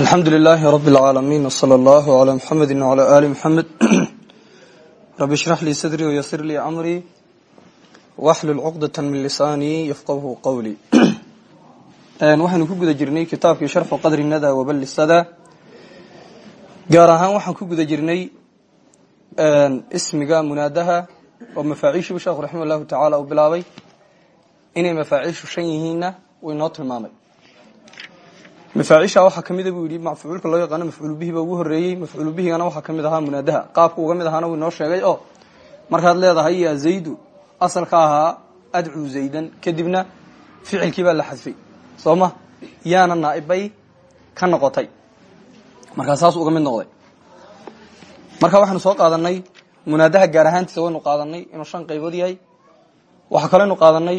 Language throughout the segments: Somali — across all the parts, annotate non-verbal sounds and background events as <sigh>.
alxamdu lilaahi rab اlcaalamiin wsala allahu cala muxamedi wcala ali muxamed <clears throat> rabi ishrax lii sadrii wayasir lii camrii waxlul cuqdata min lisaanii yafqahu qowlii <clears throat> waxaynu ku guda jirnay kitaabkii sharxu qadri nada waballisada gaar ahaan waxaan ku guda jirnay ismiga munaadaha oo mafaaciishiibu sheekhu raxima allahu tacaala uu bilaabay. Inay mafaaciishu shan yihiinna uu inoo tilmaamay mafaaciisha waxaa kamida buu yidhi mafcuulka loo yaqaano mafcuul bihi ugu horeeyey mafcuul bihigana waxaa ka mid ahaa munaadaha qaabka uga mid ahaana wuu inoo sheegay oo markaad leedahay ya zaydu asalka ahaa adcuu zaydan kadibna ficilkii baa la xadfay. Soo ma? Yaana naa'ibbay ka noqotay. Markaa saas uga mid noqday. Marka waxaanu soo qaadanay munaadaha gaar ahaantiisa waynu qaadanay inuu shan qaybood yahay. Waxaa kaleynu qaadanay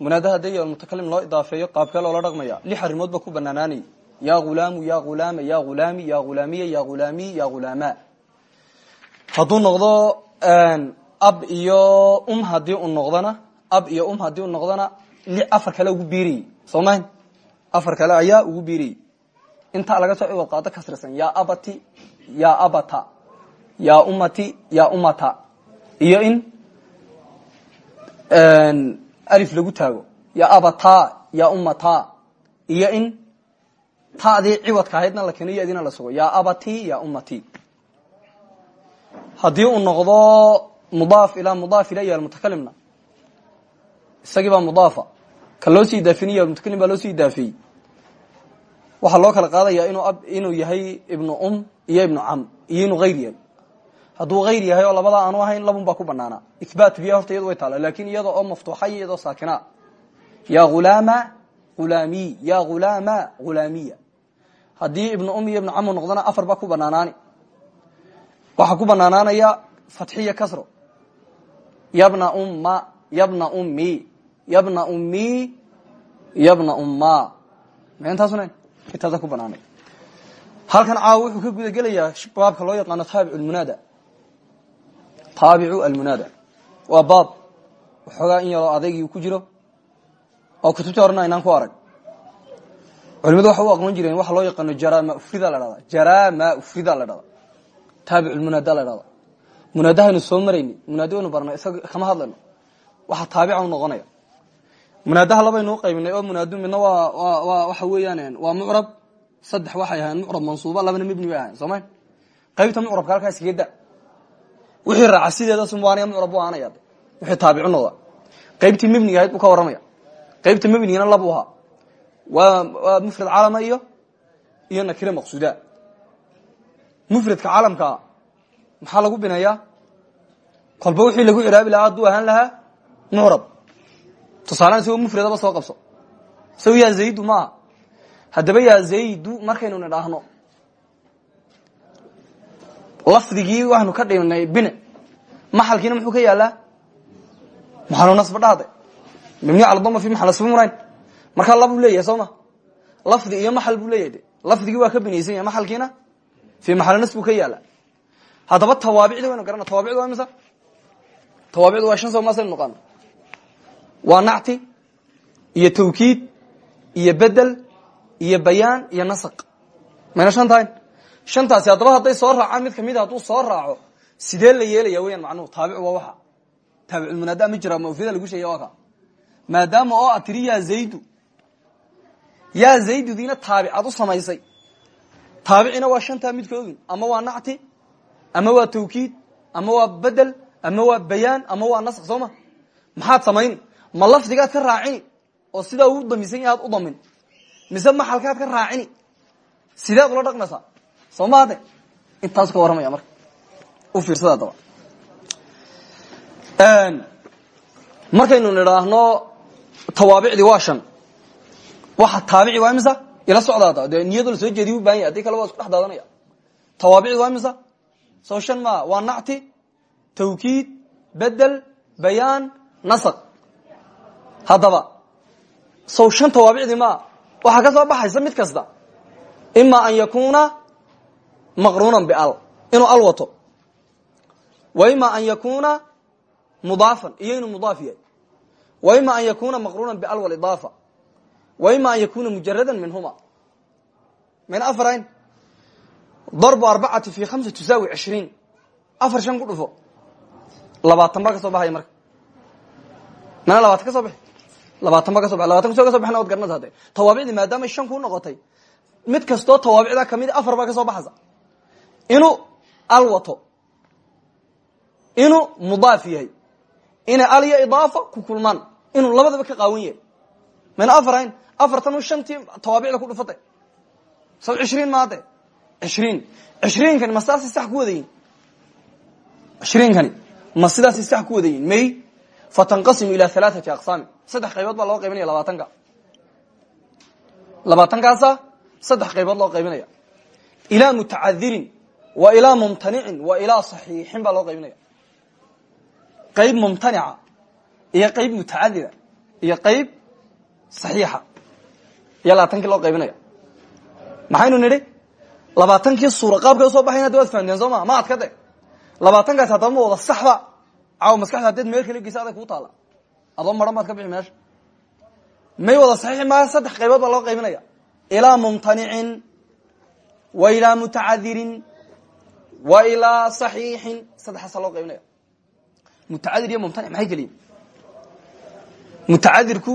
munaadaha haddii mutakalim loo idaafeeyo qaabkee loola dhaqmaya. Lix arrimood ba ku banaanaanay ya hulaamu ya hulaama ya hulaami ya hulaamiya ya hulaami ya hulaama hadduu noqdo ab iyo um haddii u noqdona ab iyo um haddii u noqdona afar kale ugu biiriyey soo mahan afar kale ayaa ugu biiriyey intaa laga soo ciwad qaado kasrisan ya abati ya abata ya ummati ya ummata. Iyo in alif lagu taago ya abata ya ummata iyo in tadii ciwadka ahaydna la keeno yadina la sugo ya abati ya ummati haddii uu noqdo mudaaf ilaa mudaaf ilay almutakalimna isagii baa mudaafa ka loo sii idaafiniy almutakalim baa loo sii idaafiyey waxaa loo kala qaadaya inuu inuu yahay ibnu um iyo ibnu cam iyo inuu hayr yahay hadduu hayr yahay oo labada aanu ahayn labun baa ku banaanaa ihbaat biya horta iyadu way taala laakiin iyada oo maftuuxa iyo saakina. Ya hulaama hulaamiy ya hulaama hulaamiya haddii ibnu um iyo ibnu camu noqdona afar baa ku banaanaani waxaa ku banaanaanaya fatxiya kasro. Yabna umma yabna ummi yabna ummi yabna umma. Ma intaasuna? Intaasa ku banaanay halkan caawa wuxuu ka guda gelayaa loo yaqaano taabic lmunaada taabicu almunaada waa baab waxoogaa in yaroo adeygii ku jiro oo kutubta horena aynaan ku arag. Culimadu waxa u aqoon jireen waxa loo yaqaano jarama ufrida la dhahda jarama ufrida la dhahda taabic lmunaada la dhahda munaadahaynu soo marayni munaada waynu barnay isaga kama hadlayno. Waxa taabica u noqonaya. Munaadaha labaynu uqaybinay oo munaadu midna waa waxa weeyaan waa mucrab. Saddex waxay ahayn mucrab mansuuba labana mebni bay ahayn soo ma qaybta mucrabka halkaas igeda wixii raaca sideeda sumwaaniya mucrab bu ahaanaya wixii taabicu noqda qaybtii mebniga ahayd buu ka warramaya. Qaybta mebnigana labu ahaa. Waa mufrad calama iyo iyo nakire maqsuuda. Mufradka calamkaa maxaa lagu bineeyaa kolba wixii lagu ciraabi lahaa hadduu ahaan lahaa mucrab tusaalean isagoo mufradaba soo qabso. Isago zaydu maaha. Haddaba yaa zaydu markaynu nidhaahno lafdigii waxaanu ka dhignay bine maxalkiina muxuu ka yaalaa maxalu nasba dhahde mabni cala dama fi maxal nasbi murayn. Markaa labuu leeyahay soo ma? Lafdi iyo maxal buu leeyahay de. Lafdigii waa ka binaysan yahay maxalkiina fi maxal nas buu ka yaalla haddaba tawaabicdi waynu garana tawaabicdu waa misa tawaabicdu waa shan soo maasaynu naqaano waa nacti iyo tawkiid iyo bedel iyo bayaan iyo nasaq. Mayna shan tahayn shantaasi haddaba hadday soo raacaan mid kamida hadduu soo raaco sidee la yeelaya weyaan macnuhu? Taabic waa waxa. Taabiculmunaada ma jira mawfida lagu sheegay ka. Maadaama oo ad tiri yaa zaydu. Yaa zaydudiina samaysay. Taabicina waa shantaa midkoodun ama waa nacti ama waa tawkiid ama waa bedel ama waa bayaan ama waa nasq soo ma? Maxaad samayn? Ma lafdigaad ka raacini? Oo sidaa uu damisan yahay ad u damin. Mise maxalkaad ka raacini? Sideed ula dhaqmaysaa soo ma hadde intaas ka warramaya marka. U fiirsada adaba markaynu nidhaahno tawaabicdii waa shan. Waxa taabici waa imisa ila socdaada dee niyadoo la soo jeediy u baahan yahy haddii kale waa isku dhex daadanaya. Tawaabicdi waa imisa soo shan maa. Waa nacti tawkiid bedel bayaan nasaq haddaba sow shan tawaabicdii maa. Waxaa ka soo baxaysa mid kasta. Ima an yakuna maqruunan bial inuu al wato wa ima an yakuna mudaafan iyo inuu mudaaf yahay wa ima an yakuna maqruunan bial walidaafa wa ima an yakuna mujaradan minhuma mayna afarayn darbu arbacati fi hamsa tusaawi cishriin afar shan ku dhufo labaatan baa ka soo baxaya marka mana labaatan ka soo bixi labaatan ba ka so ba labatan kuso ka so baxna wad garanaysa de tawaabicdii maadaamay shan kuu noqotay mid kastoo tawaabicdaa ka mid afar baa ka soo baxaysa inuu al wato inuu mudaaf yahay inay ku kulmaan inuu labadaba ka qaawan yahay. Mayna afar afartan shantii tawaabicda ku dhufatay. Saw cishriin maade cishriin. Cishriinkani ma sidaasi sax ku wadayin? Cishriinkani ma sidaasi sax ku wadayin? May fatanqasimu ila alaaati aqsaami saddex qaybood baa loo qaybinaya labaatanka. Labaatankaasa saddex qaybood loo qaybinaya ilaa mutacadirin wa ilaa mumtanicin wa ilaa saxiixin baa loo qaybinaya qayb mumtanica iyo qayb mutacadira iyo qayb saxiixa iyo labaatankii loo qaybinaya maxaynu nidhi? Labaatankii suura qaabkay u soo baxayn hadda waad soo ma ma adkade labaatankaasi haddaba ma wada saxba caawa maskaxda haddeed meel kala geysa adag taala. Adoo maran baad ka bixi meesha. May wada saxiixi maaha saddex qaybood loo qaybinaya ilaa mumtanicin wa ilaa mutacadirin wa ilaa saxiixin saddexaasaa loo qaybinaya mutacadir iyo mumtanic maxay keliyin mutacadirku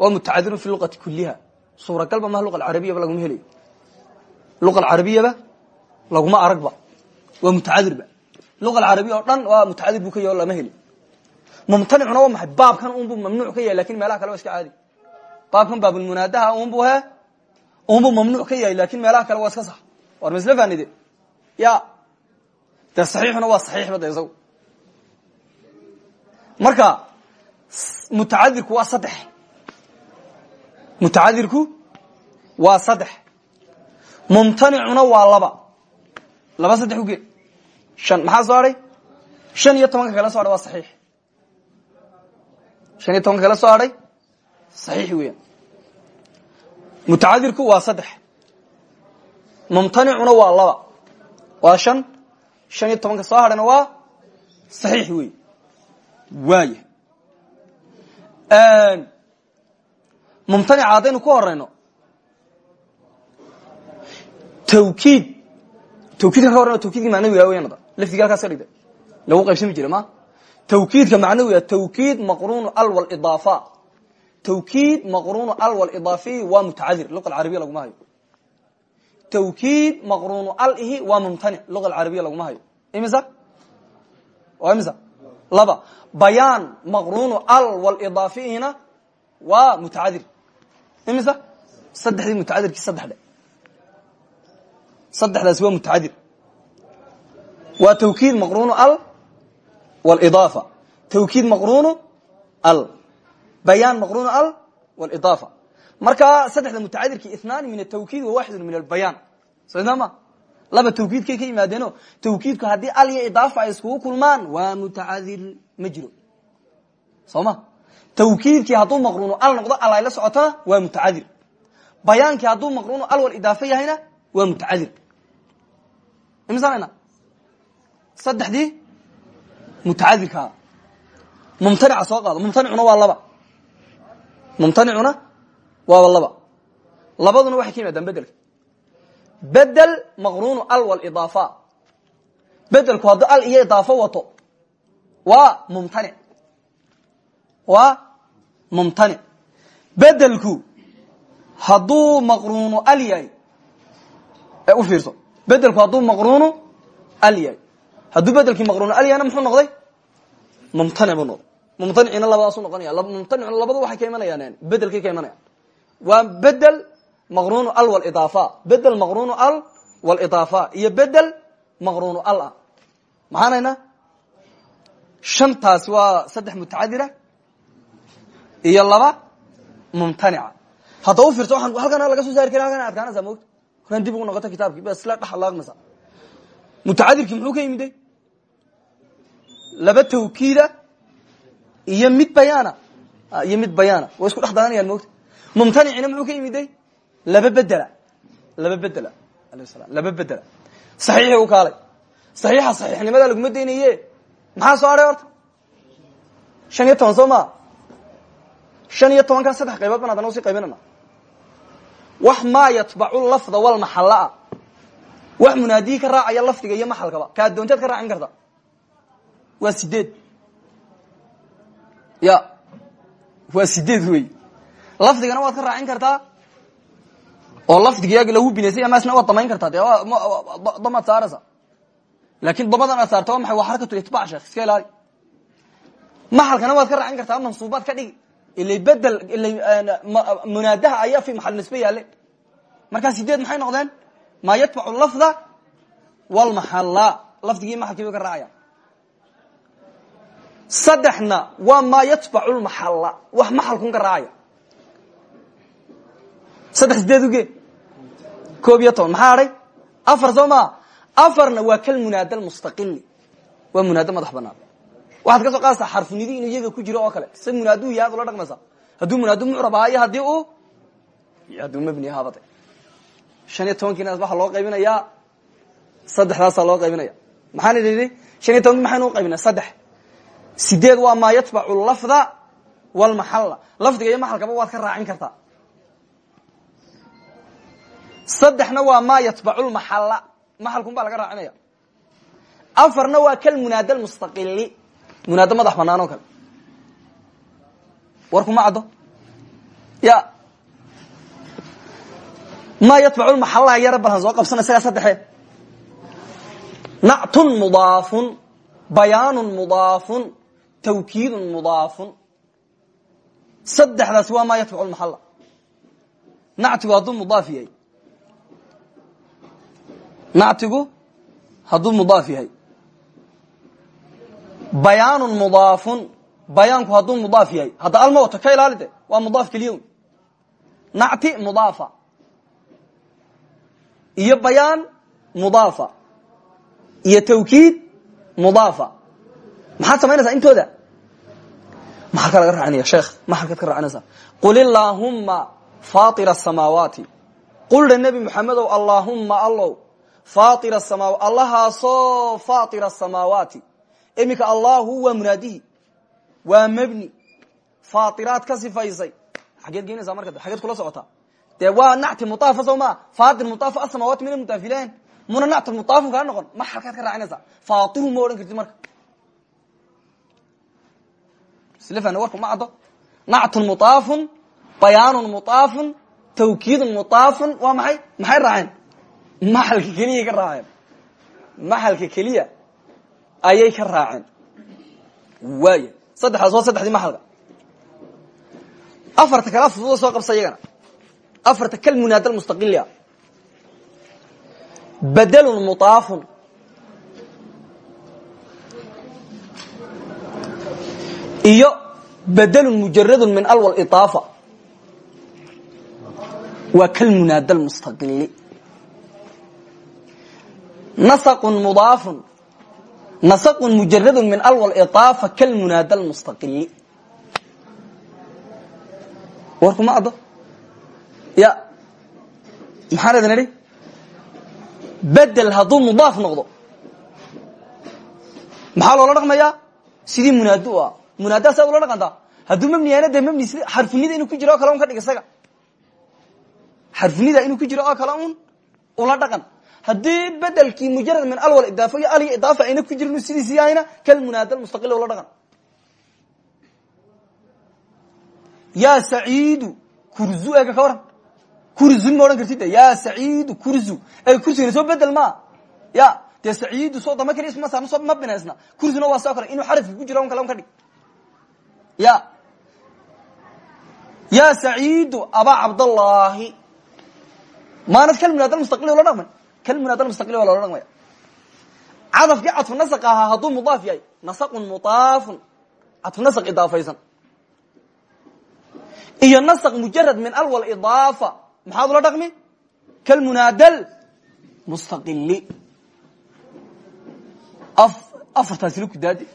waa mutacadirun fi luqati kuliha suuragalba maha luqa alcarabiyaba laguma helayo. Luqa alcarabiyaba laguma aragba. Waa mutacadirba luqa alcarabiya oo dhan waa mutacadir buu ka yahy o lama heli mumtanicuna waa maxay? Baabkan unbuu mamnuuc ka yahay laakiin meelaha kale waa iska caadi. Baabkan baabulmunaadaha unbu he unbuu mamnuuc ka yahay laakiin meelaha kale waa iska sax. War ma isla faanide ya dee saxiixuna waa saxiixba de isagu. Marka mutacadirku waa saddex. Mutacadirku waa saddex. Mumtanicuna waa laba. Laba saddex uge shan maxaa soo hadhay shan iyo tobanka kala so hadhay waa saxiix. Shan iyo tobanka kala soo hadhay saxiix weeyaan. Mutacadirku waa saddex. Mumtanicuna waa laba. Waa shan shan iyo tobanka soo hadhayna waa saxiix wey waaya mumtanica haddaynu ku horeyno tawkiid tawkiidka ka horreyno tawkiidka macnawiga weyan ada lafdiga halkaas ka dhigta lagu qaybsami jira ma tawkiidka macnawiga tawkiid maqruunu al walidaafa tawkiid maqruunu al walidaafiy waa mutacadir luqa alcarabiya laguma hayo tawkiid maqruunu al ihi waa mumtanic luqa alcarabiya laguma hayo imisa waa imisa laba bayaan maqruunu al walidaafiihina waa mutacadir imisa saddexdii mutacadirkii saddex dhe saddexdaasi waa mutacadir waa tawkiid maqruunu al walidaafa tawkiid maqruunu al bayaan maqruunu al walidaafa markaa saddexda mutacadirki ithnaani min atawkiid wa waaxidu min albayaan. Soo idna ma? Laba tawkiidkay ka yimaadeeno tawkiidku haddii al iyo idaafa ay iskugu kulmaan waa mutacadir ma jiro. Soo ma? Tawkiidkii hadduu maqruunu al noqdo al ay la socotona waa mutacadir bayaankii hadduu maqruunu al wal idaafa yahayna waa mutacadir imisanayna saddexdii mutacadirkaa mumtanica soo qaado. Mumtanicuna waa laba. Mumtanicuna waaba laba. Labaduna waxay ka yimaadaan bedelka bedel maqruunu al walidaafa bedelku hadduu al iyo idaafo wato waa mumtanic waa mumtanic bedelku hadduu maqruunu al yahay ee u fiirso. Bedelku hadduu maqruunu al yahay. Hadduu bedelkii maqruunu al yahayna muxuu noqday? Mumtanic buu noqday. Mumtanicina labadaasu noqonaya mumtanicuna labadu waxay ka imanayaan bedelkay ka imanayaan waa bedel maqruunu al walidaafa bedel maqruunu al walidaafa iyo bedel maqruunu al ah. Maxaanayna? Shantaasi waa saddex mutacadira iyo laba mumtanica. Hadda u fiirto waaan halkana laga soo saari kari halkana adkaanaysaa mogta halkan dib ugu noqota kitaabkii ba isla dhex laaqmaysa mutacadirkii muxuu ka yimiday laba tawkiida iyo mid bayaana. Iyo mid bayaana. Way isku dhex dadanayaan mogta mumtanicina muxuu ka yimiday laba bedela laba salam laba bedela saxiixi u kaalay. Saxiixa saxiixnimada laguma daynaye maxaa soo hadhay horta? Shan iyo toban soo maa shan iyo tobankaa saddex qaybood ban adana u sii qaybinana wax maa yatbacu lafda walmaxallaa wax munaadihi ka raacaya lafdiga iyo maxalkaba. Ka adoontaad ka raacin karta. Waa sideed. Ya. Waa sideed wey lafdigana waad ka raacin kartaa? oo lafdigiyaga lagu binaysay amasna waad damayn kartaa? De damaad saaraysa laakin damadan aad saarta waa maxay? Waa xarakatu itbac sheekh iska ilaali. Maxalkana waad ka raacin kartaa mansuubaad ka dhigi. Ila bedel ila munaadaha ayaa fi maxal nisbe yaale. Markaa sideed maxay noqdeen? Maa yatbacu lafda wlmaxalla lafdigii maxalkii bay ka raacaya. Saddexna waa maa yatbacu lmaxalla wax maxalkun ka raacaya saddex sideed uge. Koob iyo toban. Maxaa adhay afar soo maa afarna waa kal munaada mustaqili waa munaado madax banaan waxaad ka soo qaadaysaa xarfunidi inuu iyaga ku jiro oo kale. Se munaaduu yahay ad ula dhaqmaysa. Hadduu munaadu mucrab ahaa iyo haddii uu iyo hadduu mabni ahaabade shan iyo tobankiina waxaa loo qaybinayaa saddexdaasaa loo qaybinaya. Maxaan idhi shan iyo tobanki maxaynu uqaybinaa saddex. Sideed waa maa yatbacu lafda wlmaxalla lafdiga iyo maxalkaba waad ka raacin kartaa saddexna waa maa yatbacu lmaxalla maxalkun baa laga raacinaya afarna waa kal munaada mustaqili munaado madax banaan oo kale. Warkuma caddo. Ya. Maa yatbacu lmaxallaha yara balhan soo qabsana isagaa saddexe. Nactun mudaafun bayaanun mudaafun tawkiidun mudaafun. Saddexdaas waa maa yatbacu lmaxalla nactigu hadduu mudaaf yahay nactigu hadduu mudaaf yahay. Bayaanun mudaafun bayaanku hadduu mudaaf yahay. Hadda alma wato ka ilaali de waa mudaaf keliya nacti mudaafa. Iyo bayaan mudaafa. Iyo tawkiid mudaafa. Maxaad samaynaysaa intooda? Maxalkaa laga raacinaya sheekh? Maxalkaad ka raacinaysaa? Qul illaahumma faatira asamaawaati quldha nebi moxamedow allaahumma allow faatira asamaawa allahaasoo faatira asamaawaati iminka allahu waa munaadihi waa mebni faatiraad ka sifaysay. Xageed geenaysaa marka xageed kula socotaa dee waa nacti muaafa soo maa faatir muaafa asamaawaati mina mutaafilahan muna nacti muaafun kaa noqon ma halkaad ka raacinaysaa faatiru ma odhan kartid marka. Slfan warku ma caddo. Nactun muaafun bayaanun muaafun tawkiidun muaafun maxalka keliyay ka raaceen. Maxalka keliya ayay ka raaceen. Waaya saddexdaas waa saddexdii maxalka afarta kala fududa soo qabsa iyagana. Afarta kal munaada mustaqilia badlun muaafun iyo badlun mujaradun min alwal iaafa waa kal munaada mustaqili nasaqun mudaafun nasaqun mujaradun min alwal iaafa kal munaada mustaqili warkuma addo ya maxaan idin idhi bedel hadduu mudaaf noqdo maxaa loola dhaqmayaa sidii munaado u ah munaada saa ula dhaqantaa hadduu mabni yahayna dee mabni sida xarfunida inuu ku jiro oo kale un ka dhig isaga xarfunida inuu ku jiro oo kale un ula dhaqan haddii bedelkii mujarad min alwal idaafo iyo aliyo idaafa ayna ku jirin sidiisi yahayna kal munaada mustaqil ula dhaqan. Yaa saciidu kurzu ega ka waran. Kurzun ma odhan kartid ya saciidu kurzu. E kursina soo bedel maa ya dee saciidu soo dama keliya isma saarna soo ma binaysna kurzuna waa soo kale inuu xarafki ku jiro on kale un ka dhig. Ya. Ya saciidu aba cabdallahi maanad kal munaada mustaqili ola dhaqmay kal munaada mustaqili waa loola dhaqmaya cadafkii cadfu nasaq ahaa hadduu mudaaf yahay nasaqun mudaafun cadfu nasaq idaafaysan iyo nasq mujarad min alwal idaafa maxaad ula dhaqmi kalmunaadal mustaqili afartaasina ku daadi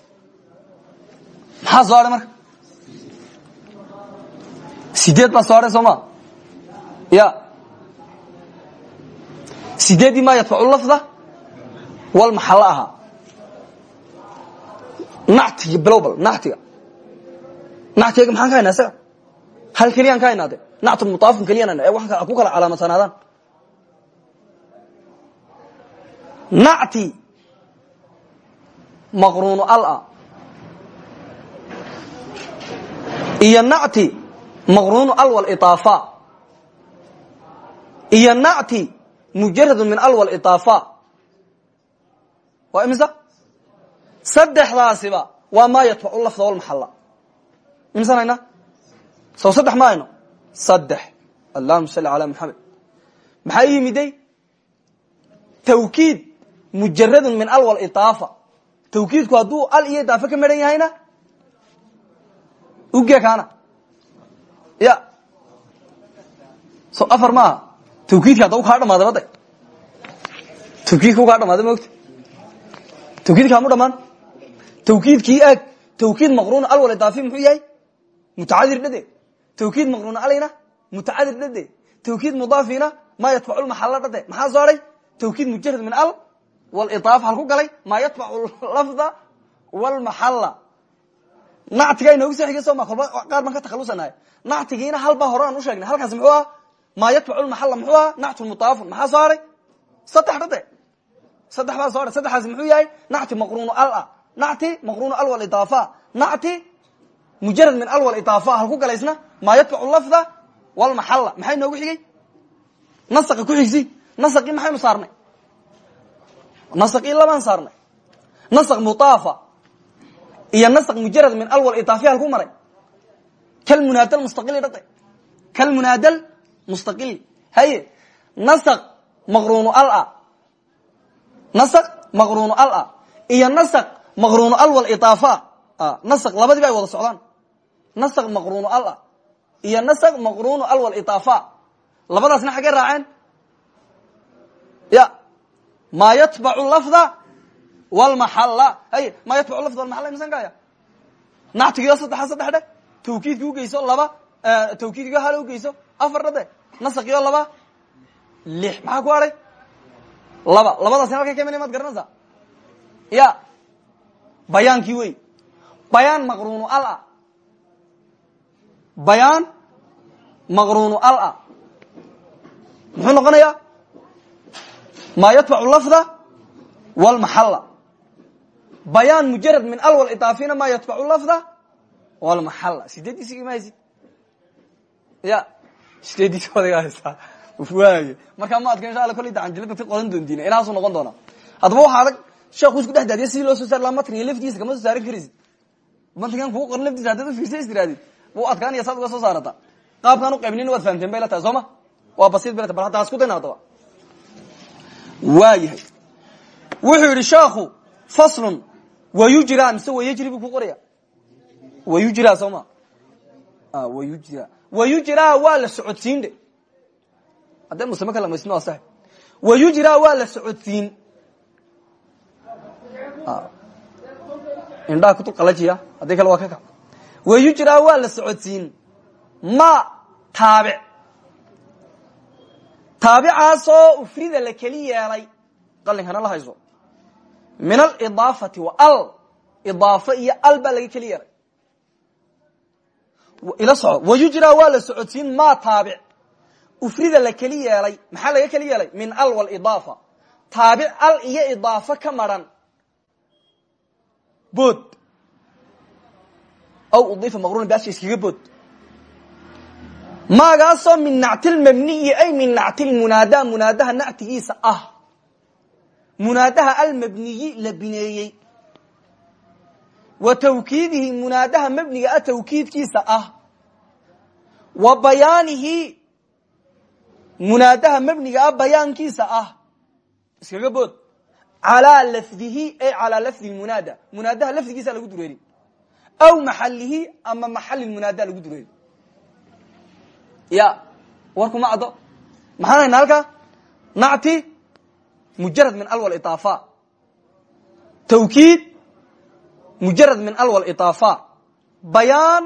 maxaa soo hadhay marka sideed baa soo hadhay soo ma ya sideeddii maa yadfacu lafda? Wal maxallo ahaa? Nactiga bilowbal nactiga. Nactiga maxaan ka haynaa isaga hal keliyaan ka haynaade nactu muaafun keliyan ku kala calaamadsanaadan nacti maqruunu ala iyo nacti maqruunu al waliطaafa iyo nacti mujaradu min al waliطaafa waa imisa? Saddexdaasiba waa maa yatbacu lafda walmaxalla imisanayna sow saddex ma ayno? Saddex. Allahuma salli ala maxamed maxaa yimiday? Tawkiid mujaradun min al waliطaafa tawkiidku hadduu al iyo idaafe ka maran yahayna? Uge kaana ya. So afar maaha tawkiidki hadda u kaa dhamaada bada tawkiidka u kaa dhamaada maogta tawkiidka hamu dhamaan tawkiidkii eeg tawkiid maqruun al walidaafi muxuu yahay mutacadir dhade tawkiid maqruun alayna mutacadir dhade tawkiid mudaafina maa yatbacu lmaxalla dhade maxaa soo haday tawkiid mujarad min al walidaaf hal ku galay maa yatbacu lafda walmaxalla nactiga inoogu soo xigay soma kolba qaar baan ka takhalusanahay nactigiina halba hore aan usheegnay halkaasi muxuu aha maa yatbacu lmaxalla muxuu aha nactu mudaafun maxaa soo haday saddex dhade saddex baa soo haday saddexaasi muxuu yahay? Nacti maqruunu al nacti maqruunu al walidaafa nacti mujarad min al walidaafa hal ku galaysna? Maa yatbacu lafda walmaxalla maxaa inoogu xigay? Nasaqa ku xigsi. Nasaqii maxaynu saarnay? Nasaqii labaan saarnay. Nasaq mutaafa iyo nasq mujarad min alwal idaafiya halku maray? Kalmunaadal mustaqili dhade kalmunaadal mustaqili haye nasq maqruunu ala. Nasq maqruunu ala. Iyo nasq maqruunu alwal idaafa nasq labadiiba ay wada socdaan. Nasq maqruunu ala. Iyo nasq maqruunu alwal idaafa labadaasna xaggey raaceen? Ya. Ma yatbacu lafda wlmaxalla hay ma yatbacu lafd walmaxalla imsan kaya nactigiyo saddexa saddex dhe tawkiidki ugeyso laba tawkiidkiyo hal ugeyso afar dhade nasakiyo laba lix maxaa ku hadhay laba labadaasina halkay ka imanay maad garanaysaa? Ya bayaankii wey bayaan maqruunu ala bayaan maqruunu ala muxuu noqonayaa? Ma yatbacu lafda wlmaxalla bayaan mujarad min alwal idaafina ma yatbacu lafda walmaxalla sideediisi ima haysid ya sideediisi odaga haystaa waay markaa ma adka insha alla kolley dacanjilada ka qoran doontiina inaasuu noqon doonaa haddaba waxaa adag sheekhu isku dhex daadiya sidii loo soo saari laha matniga laftiisa kama soo saaran karaysid matnigan kugu qoran laftiisa haddaad ufiirsa is tirahdid wuu adkaanaya saad uga soo saarata qaabkaan uqaybnina waad fahamteen bay la tahay soo ma waa basiid bay la tahay bal hadda hasku dayna haddaba waa yahay wuxuu yidhi sheekhu faslun wayujra mise wayjri buu ku qoraya wayujra soo ma wayujra wayujra waa la socodsiin dhe haddee musame ka lamaysn waa sax wayujra waa la socodsiin. Indhaha kutu qalajiya haddii kale waa ka kac wayujra waa la socodsiin. Ma taabic. Taabicaasoo ufrida la keli yeelay qalinkana la hayso. Min alidaafati wa al. Idaafo iyo al baa laga keli yeelay ila soco wayujra waa la socodsiin ma taabic. Ufrida la keli yeelay maxaa laga keli yeelay? Min al walidaafa taabic al iyo idaafo ka maran. Bood aw udiifa maqruna baasha iskaga bood maagaasoo min nacti lmabniyi ay min nacti lmunaada munaadaha nactigiisa ah. Munaadaha almabniyi la bineeyey wa tawkiidihi munaadaha mabniga ah tawkiidkiisa ah. Wa bayaanihi munaadaha mabniga ah bayaankiisa ah. Iskaga bood. Calaa lafdihi ay calaa lafdi munaada. Munaadaha lafdigiisa lagu dureeri. Aw maxalihi ama maxali munaada lagu dureeri. Ya warku ma caddo. Maxaan haynaa halka nacti mujarad min alwal idaafa tawkiid mujarad min alwal idaafa bayaan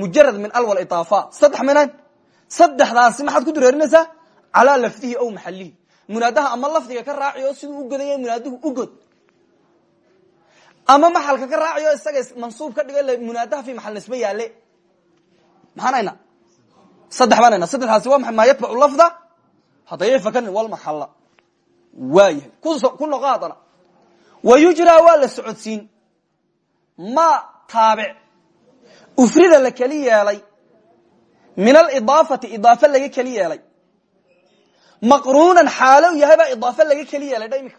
mujarad min alwal idaafa saddex maynayn saddexdaasi maxaad ku dureerinaysaa? Calaa lafdihi aw maxalihi munaadaha ama lafdiga ka raaciyo siduu u godaya munaaduhu u god. Ama maxalka ka raaciyo isaga mansuub ka dhigo munaadaha fi maxal nisbe yaale maxaan haynaa? Saddex baan haynaa. Saddexdaasi waa maay maa yatbacu lafda? Hadayay fakanin walmaxalla waa yahay. Ku noqo haddana. Wa yujraa waa la socodsiin ma taabic ufrida la keli yeelay. Min alidaafati idaafe laga keli yeelay. Maqruunan xaalo yahay baa idaafe laga keli yeelay dha imika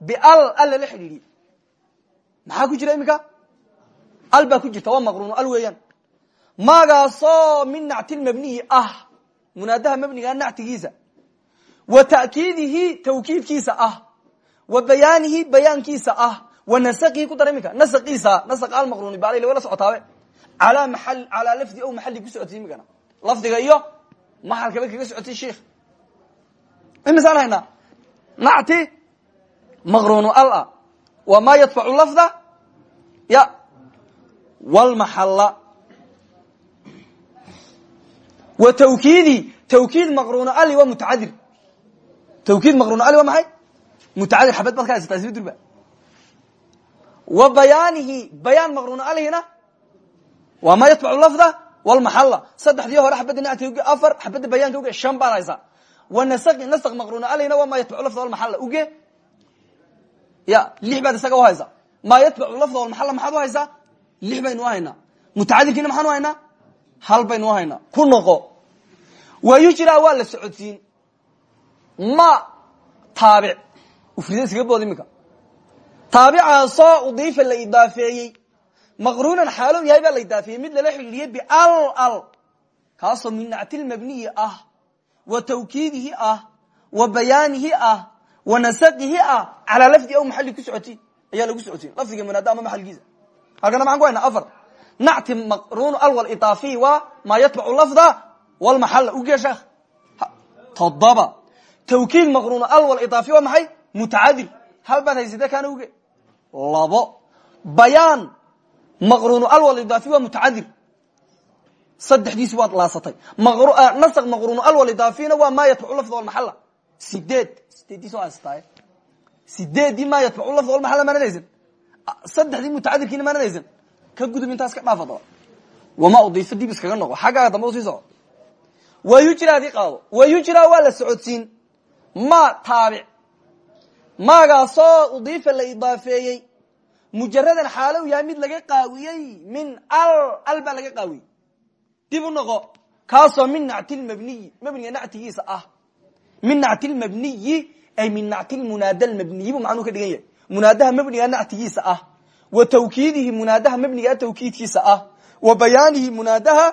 bial al lala xidhiidhiye maxaa ku jira imika al baa ku jirta waa maqruunu al weeyaan. Magaasoo min nacti mabniyi ah munaadaha mabnigaa nactigiisa. Wa ta'kiidihi tawkiidkiisa ah. Wa bayaanihi bayaankiisa ah wa nasaqihi ku dara iminka nasaqiisa nasaq almaqruuni bal wala socotaabe alaa maal calaa lafdi o maxali ku socotay imikana lafdiga iyo maxalkaba kaga socotay sheikh. Imisaan haynaa nacti maqruunu al wa ma yadfacu lafda? Ya. Wlmaxalla wa twkiidi twkiid maqrun ali waa mutacadir twkiid maqrun ali waa maxay? Mutacadir xabad baad ka haysataa isla durba wa bayaanihi bayaan maqrun alihina waa ma yatbacu lafda wlmaxalla saddexdii hore xabadda nacti afar xabadda bayaanka uge shan baad haysaa wa nasaqi nasq maqrun alihina waa ma yatbacu lafda walmaxalla uge? Ya lix baad isaga uhaysaa ma yatbacu lafda walmaxalla maxaad uhaysaa lix baynu haynaa mutacadirkiina maxaanu haynaa hal baynu haynaa ku noqo. Wa yujra waa la socodsiin. Ma taabic. Ufrida iskaga bood iminka taabicaasoo udiifa la idaafeeyey maqruunan xaalow yahay la idaafeeyey mid lala xidhiidhiyey bial al kaasoo min nactilmabniyi ah wa tawkiidihi ah wa bayaanihi ah wa nasaqihi ah. Calaa lafdi aw maxali ku socoti. Ayaa lagu socodsiin lafdiga munaada ama maxalkiisa halkana maxaan ku haynaa afar. Nacti maqrun alwal idaafiy waa maa yatbacu lafda walmaxalla uge sheekh. Toddoba. Tawkiid maqrun alwal idaafiy waa maxay? Mutacadir hal baad haysatee kaana uge labo bayaan maqrun alwal idaafiy waa mutacadir saddexdiisi waad laasatay. Nasq maqrun alwal idaafiyna waa maa yatbacu lafda walmaxalla sideed sideeddiis waa haysataay sideeddii maa yatbacu lafda walmaxalla maanad haysan saddexdii mutacadirkiina maanad haysan ka gudub intaas ka dhaaf adaba wama udiifo dib iskaga noqo. Xaggaaga dambe u sii soco wa yujraadii qaado. Wa yujraa waa la socodsiin. Ma taabic maagaasoo udiifa la idaafeeyey. Mujaradan xaalow yahay mid laga qaawiyey min al al baa laga qaawiyey dib u noqo kaasoo min nacti lmabniyi mabniga nactigiisa ah. Min nacti lmabniyi ay min nacti lmunaada lmabniyi buu macnuu ka dhigan yahay. Munaadaha mabniga nactigiisa ah. Wa tawkiidihi munaadaha mabnigaa tawkiidkiisa ah. Wa bayaanihi munaadaha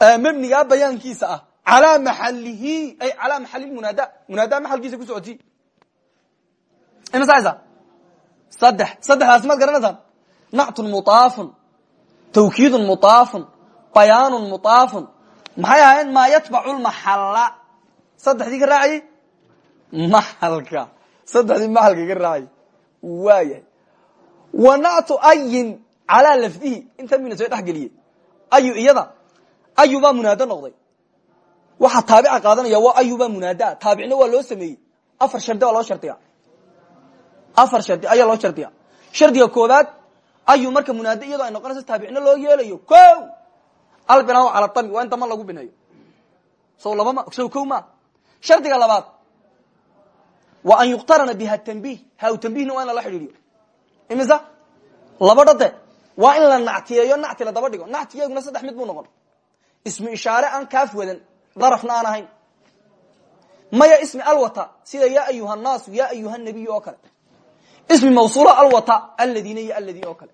mabnigaa bayaankiisa ah calaa maxalihi ay calaa maxali munaada munaadaha maxalkiisa ku socoti. Imasa saddex. Saddexdaas maad garanaysaan nactun muaafun tawkiidun muaafun bayaanun muaafun maxay ahaayeen maa yatbacu lmaxalla saddexdii ka raacayey maxalka saddexdii maxalka ka raacay. Waayahay wa nactu ayin calaa lafdihi. Inta mina soo dhex geliyey ayu iyada? Ayu baa munaado noqday waxaa taabica qaadanaya waa ayu baa munaadaa taabicna waa loo sameeyey. Afar shardi waa loo shardiya afar shardi ayaa loo shardiya shardiga koobaad ayu marka munaado iyadoo ay noqonayso taabicna loo yeelayo. Ko albinaa cala dami waa in dama lagu bineeyo so labama so ko ma. Shardiga labaad wa an yuqtarana biha tanbih haw tanbihna waa in lala xidhiiriyo imisa? Laba dhade waa in la nactiyeeyo nacti la daba dhigo. Nactigeguna saddex mid buu noqon. Ismi ishaare aan kaaf wadan darafna aan ahayn. Maya ismi alwata. Sida ya ayuha naasu ya ayuha nabiy oo kale. Ismi mawsuula alwata aladiina iyo aladi oo kale.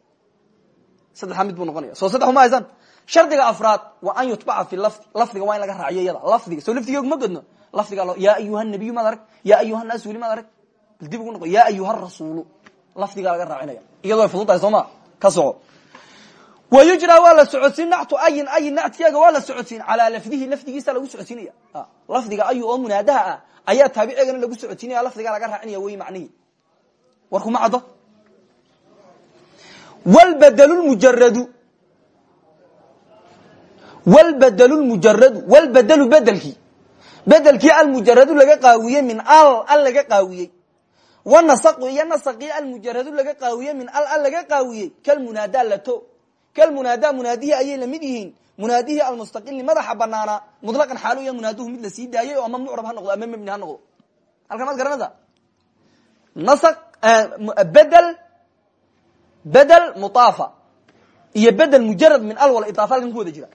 Saddexaa mid buu noqonaya soo saddex uma haysan shardiga afraad wa an yutbaca fi lafdi lafdiga waa in laga raaciyo iyada lafdiga. Soo lafdigeegu ma godno. Lafdiga ya ayuha nabiyu maad arag ya ayuha naas weli maad arag dib ugu noqo ya ayuha rasuulu lafdigaa laga raacinaya. Iyadoo ay fudud tahay soo ma? Ka soco wa yujraa waa la socodsiin nactu ayin ayin nactigeega waa la socodsiin calaa lafdihi lafdigiisa lagu socodsiinaya lafdiga ayu oo munaadaha ah ayaa taabicegana lagu socodsiinaya lafdigaa laga raacinaya wey macnihi warkuma caddo wlbadl mujaradu wlbadl mujaradu wlbadlu bedelkii bedelkii almujaradu laga qaawiyey min al al laga qaawiyey wanasaqu iyo nasaqii almujaradu laga qaawiyey min al al laga qaawiyey kalmunaada lato kalmunaada munaadihi ayay la mid yihiin. Munaadihii almustaqili madaxa banaana mutlaqan xaalu ya munaaduhu mid la sii daayay oo ama mucrab ha noqdo ama mebni ha noqdo. Halkan maad garanaysa nasaq bedel bedel mutaafa iyo bedel mujarad min al wala idaafa halkan ku wada jira.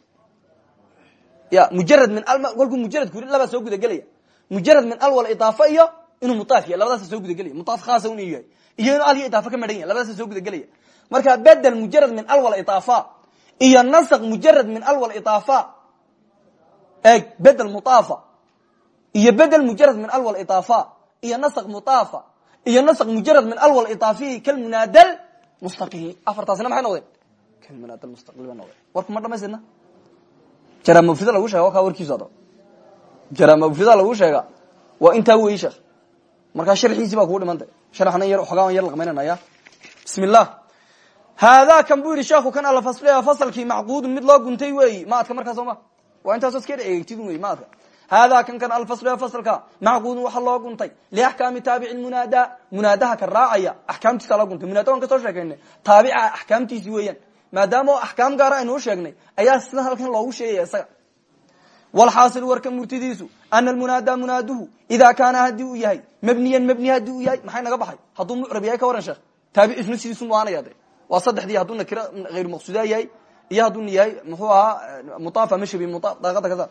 Ya mujarad min al kolkuu mujaradku yiri labaa soo gudagelaya mujarad min al wala idaafa iyo inuu mutaaf yahay labadaasa soo gudagelaya mutaaf khaasa inu yahay. Iyo inuu al iyo idaafa ka madhan yahay labadaasa soo gudagelaya marka bedel mujarad min al wala idaafa iyo nasq mujarad min al wal idaafa eeg bedel mutaafa iyo bedel mujarad min al wal idaafa iyo nasq mutaafa iyo nasq mujarad min al wal idaafihi kalmunaadal mustaqil afartaasina maxay noqdeen? Kalmunaadal mustaqil ba noqdeen. Warku ma dhamaystirna jara mufrida lagu sheega ka warkiisu adaba jara mufrida lagu sheega waa intaa weyi sheekh. Markaa sharxiisi baa kugu dhimantay. Sharxna yar xogaan yar laqmaynanaya bismi llah haadaa kan bu yidhi sheekhu kan alla fasliya fasalkii macquudun mid loo guntay weeyi. Maadka markaa soo ma? Waa intaas iska eegtidun wey maadka haadaa kan kan alfasliya fasalka macquudun waxa loo guntay liaxkaami taabici munaada. Munaadaha ka raacaya axkaamtiisa loo guntay. Munaada waan ka soo sheekaynay taabica axkaamtiisi weeyaan. Maadaama axkaam gaara aynuu sheegnay ayaa sida halkan loogu sheegaya isaga. Walxaasil warka murtidiisu ana almunaada munaaduhu idaa kaana haddii uu yahay mabniyan mabni haddii uu yahay maxay naga baxay? Hadduu mucrab yahay ka waran sheekh. De waa saddexdii hadduu nakira hayr maqsuuda yahay iyo hadduu yahay muxuu ahaa mutaaf ama shabi daaqada kaza.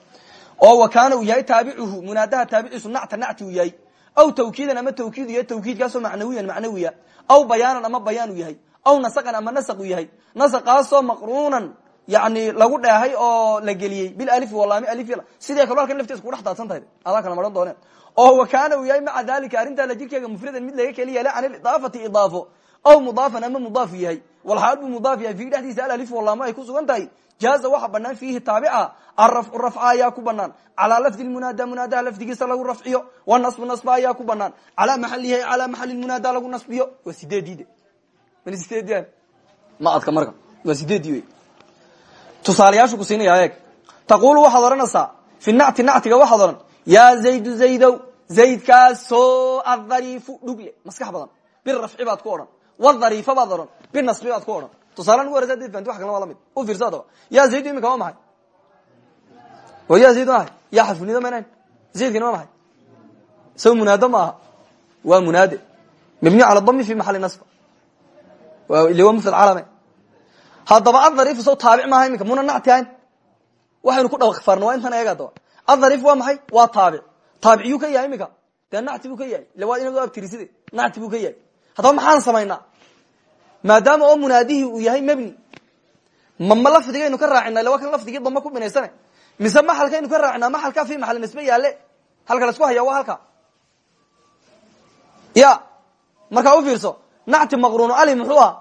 Oo wa kaana uu yahay taabicuhu munaadaha taabiciisu nacta nacti uu yahay. Aw tawkiidan ama tawkiid yahay tawkiidkaasoo macnawiyan macnawiya. Aw bayaanan ama bayaan u yahay. Aw nasaqan ama nasaq u yahay. Nasaqaasoo maqruunan yani lagu dheehay oo la geliyey. Bilalifi walaami alif sidee kaloo halkan laftiisa kudhex daadsan tahay? Adaa kala maran dooneen. Oo wa kaana uu yahay maca dalika arrintaa la jirkeega mufradan mid laga keli yeelay can ilidaafati idaafo. Aw mudaafan ama mudaafu yahay walxaal buu mudaaf yahay fiihi dhexdiisa alalifu walaamo ay ku sugan tahay jaaza waxa banaan fiihi taabica arafcu rafca ayaa ku banaan calaa lafdi munaada munaadaha lafdigiisa lagu rafciyo wanasbu nasba ayaa ku banaan calaa maxalihi calaa maxali munaada lagu nasbiyo waa sideediide man sideedian ma adka marka waa sideedii tusaalayaashu ku siinaya eeg taqulu waxaad odhanaysaa fi nacti nactiga waxaad odhan yaa zaydu zaydow zaydkaasoo adhariifu dhugle maskax badan birafci baad ku odhan wadhariifa baad odhan binasbi baad ku odhan. Tusaale nugu horeysa adid fanti wax kalna waa la mid u fiirsa adaba yaa zaydu imika waa maxay? Oo ya zayd maahay? Yaa xarfunida maynayn zaydkani waa maxay? Isaga munaado ma aha. Waa munaade. Mabniy cala dami fi maxali nasba ile waa mufrad calame haddaba adhariifu saw taabic maaha iminka muna nacti ahayn. Waxaynu ku dhawakfarna waa intan eega adaba adhariif waa maxay? Waa taabic. Taabiciyuu ka yahay iminka dee nacti buu ka yahay. Ille waa inag abtiriside nacti buu ka yahay. Haddaba maxaan samaynaa maadaama oo munaadihii uu yahay mebni mama lafdigaynu ka raacina waa kan lafdigii damba ku binaysane. Mise maxalkaynu ka raacina maxalka fi maxal nisbe yaale? Halka la isku haya waa halka ya markaa u fiirso nacti maqruunu ali muxuu aha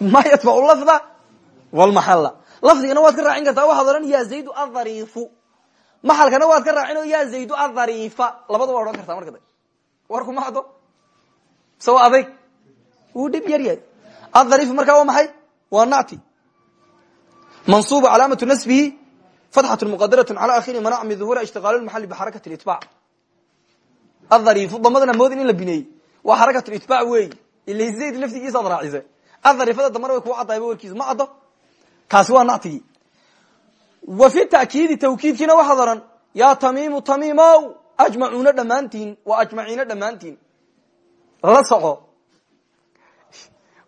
ma yatbacu lafda? Walmaxalla lafdigana waad ka raacin kartaa waxaad odhan ya zaydu adhariifu maxalkana waad ka raacin oo ya zaydu adhariifa labadaba odhan kartaa marka da warku ma ado sawa adayg wuu dhib yar yahay. Adhariif markaa waa maxay? Waa nacti. Mansuubu calaamatu nasbihi fatxatu muqadarat cala akhiri manac min duhura ishtiqaal lmaxali bixarakat litbac adhariifu damadana moodin in la bineeyey. Waa xarakat litbac weey ila zayd laftigiisaad raacise. Adhariifada dambana way kuu cadayba warkiisa ma caddo. Kaasi waa nactigii wa fi ta'kiidi tawkiidkiina waxaad odhan yaa tamiimu tamiimow ajmacuuna dhammaantiin waa ajmaciina dhammaantiin. La soco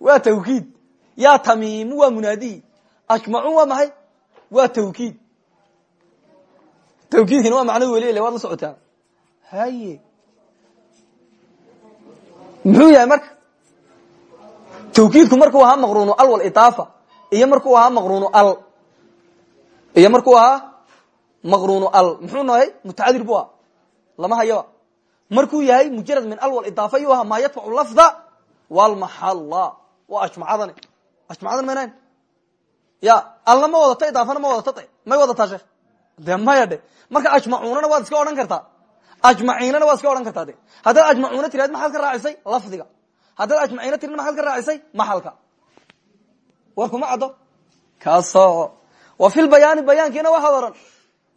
waa tawkiid. Yaa tamiimu waa munaadihi ajmacuun waa maxay? Waa tawkiid. Tawkiidkina waa macno weli waad la socotaa. Haye muxuu yahay marka? Tawkiidku markuu ahaa maqruunu al walidafa iyo markuu ahaa maqruunu al. Iyo markuu ahaa maqruunu al. Muxuu nohay mutacadir bu aha lama hayaba markuu yahay mujarad min al walidafa yu ahaa maa yadfacu lafda walmaxalla waa ajmacadan ajmacadan maynayn ya alna ma wadata idaafana ma wadata de may wadataa sheekh? De marka ajmacuunana waad iska odhan kartaa. Ajmaciinana waad iska odhan kartaa de ajmacuuna tiraad maxaad ka raacisay lafdiga? Haddaad ajmaciina tirin maxaad ka raacisay maxalka? War kuma caddo. Kaso wa fi lbayaani bayaankiina waxaad odhan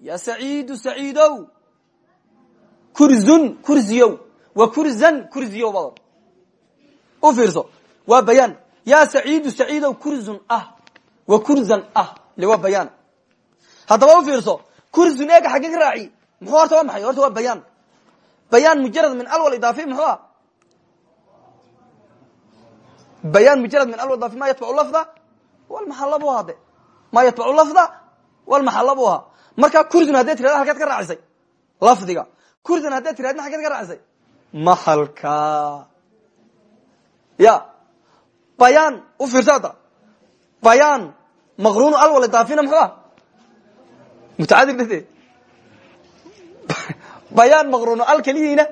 ya saciidu saciidow. Kurzun kurziyow wa kurzan kurziyow baad u fiirso waa bayaan. Ya saciidu saciidow kurzun ah. Wa kurzan ah. Ile waa bayaan. Haddaba u fiirso kursun eega xagge ka raaciy muxuu horta waa maxay? Horta waa bayaan. Bayaan mujarad min alwal idaafi muxuu ah? Bayaan mujarad min alwal idaafi ma yatbacu lafda walmaxalla bu ahaa de. Ma yatbacu lafda walmaxalla bu ahaa. Markaa kursun hadday tirada halkeed ka raacisay. Lafdiga. Kursun hadday tiradna xaggeed ka raacisay. Mahalka. Ya bayaan u fiirsa hadda bayaan maqrunu alwal idaafina muxuu ah? Mutacadir dhade bayaan maqrunu al keliyina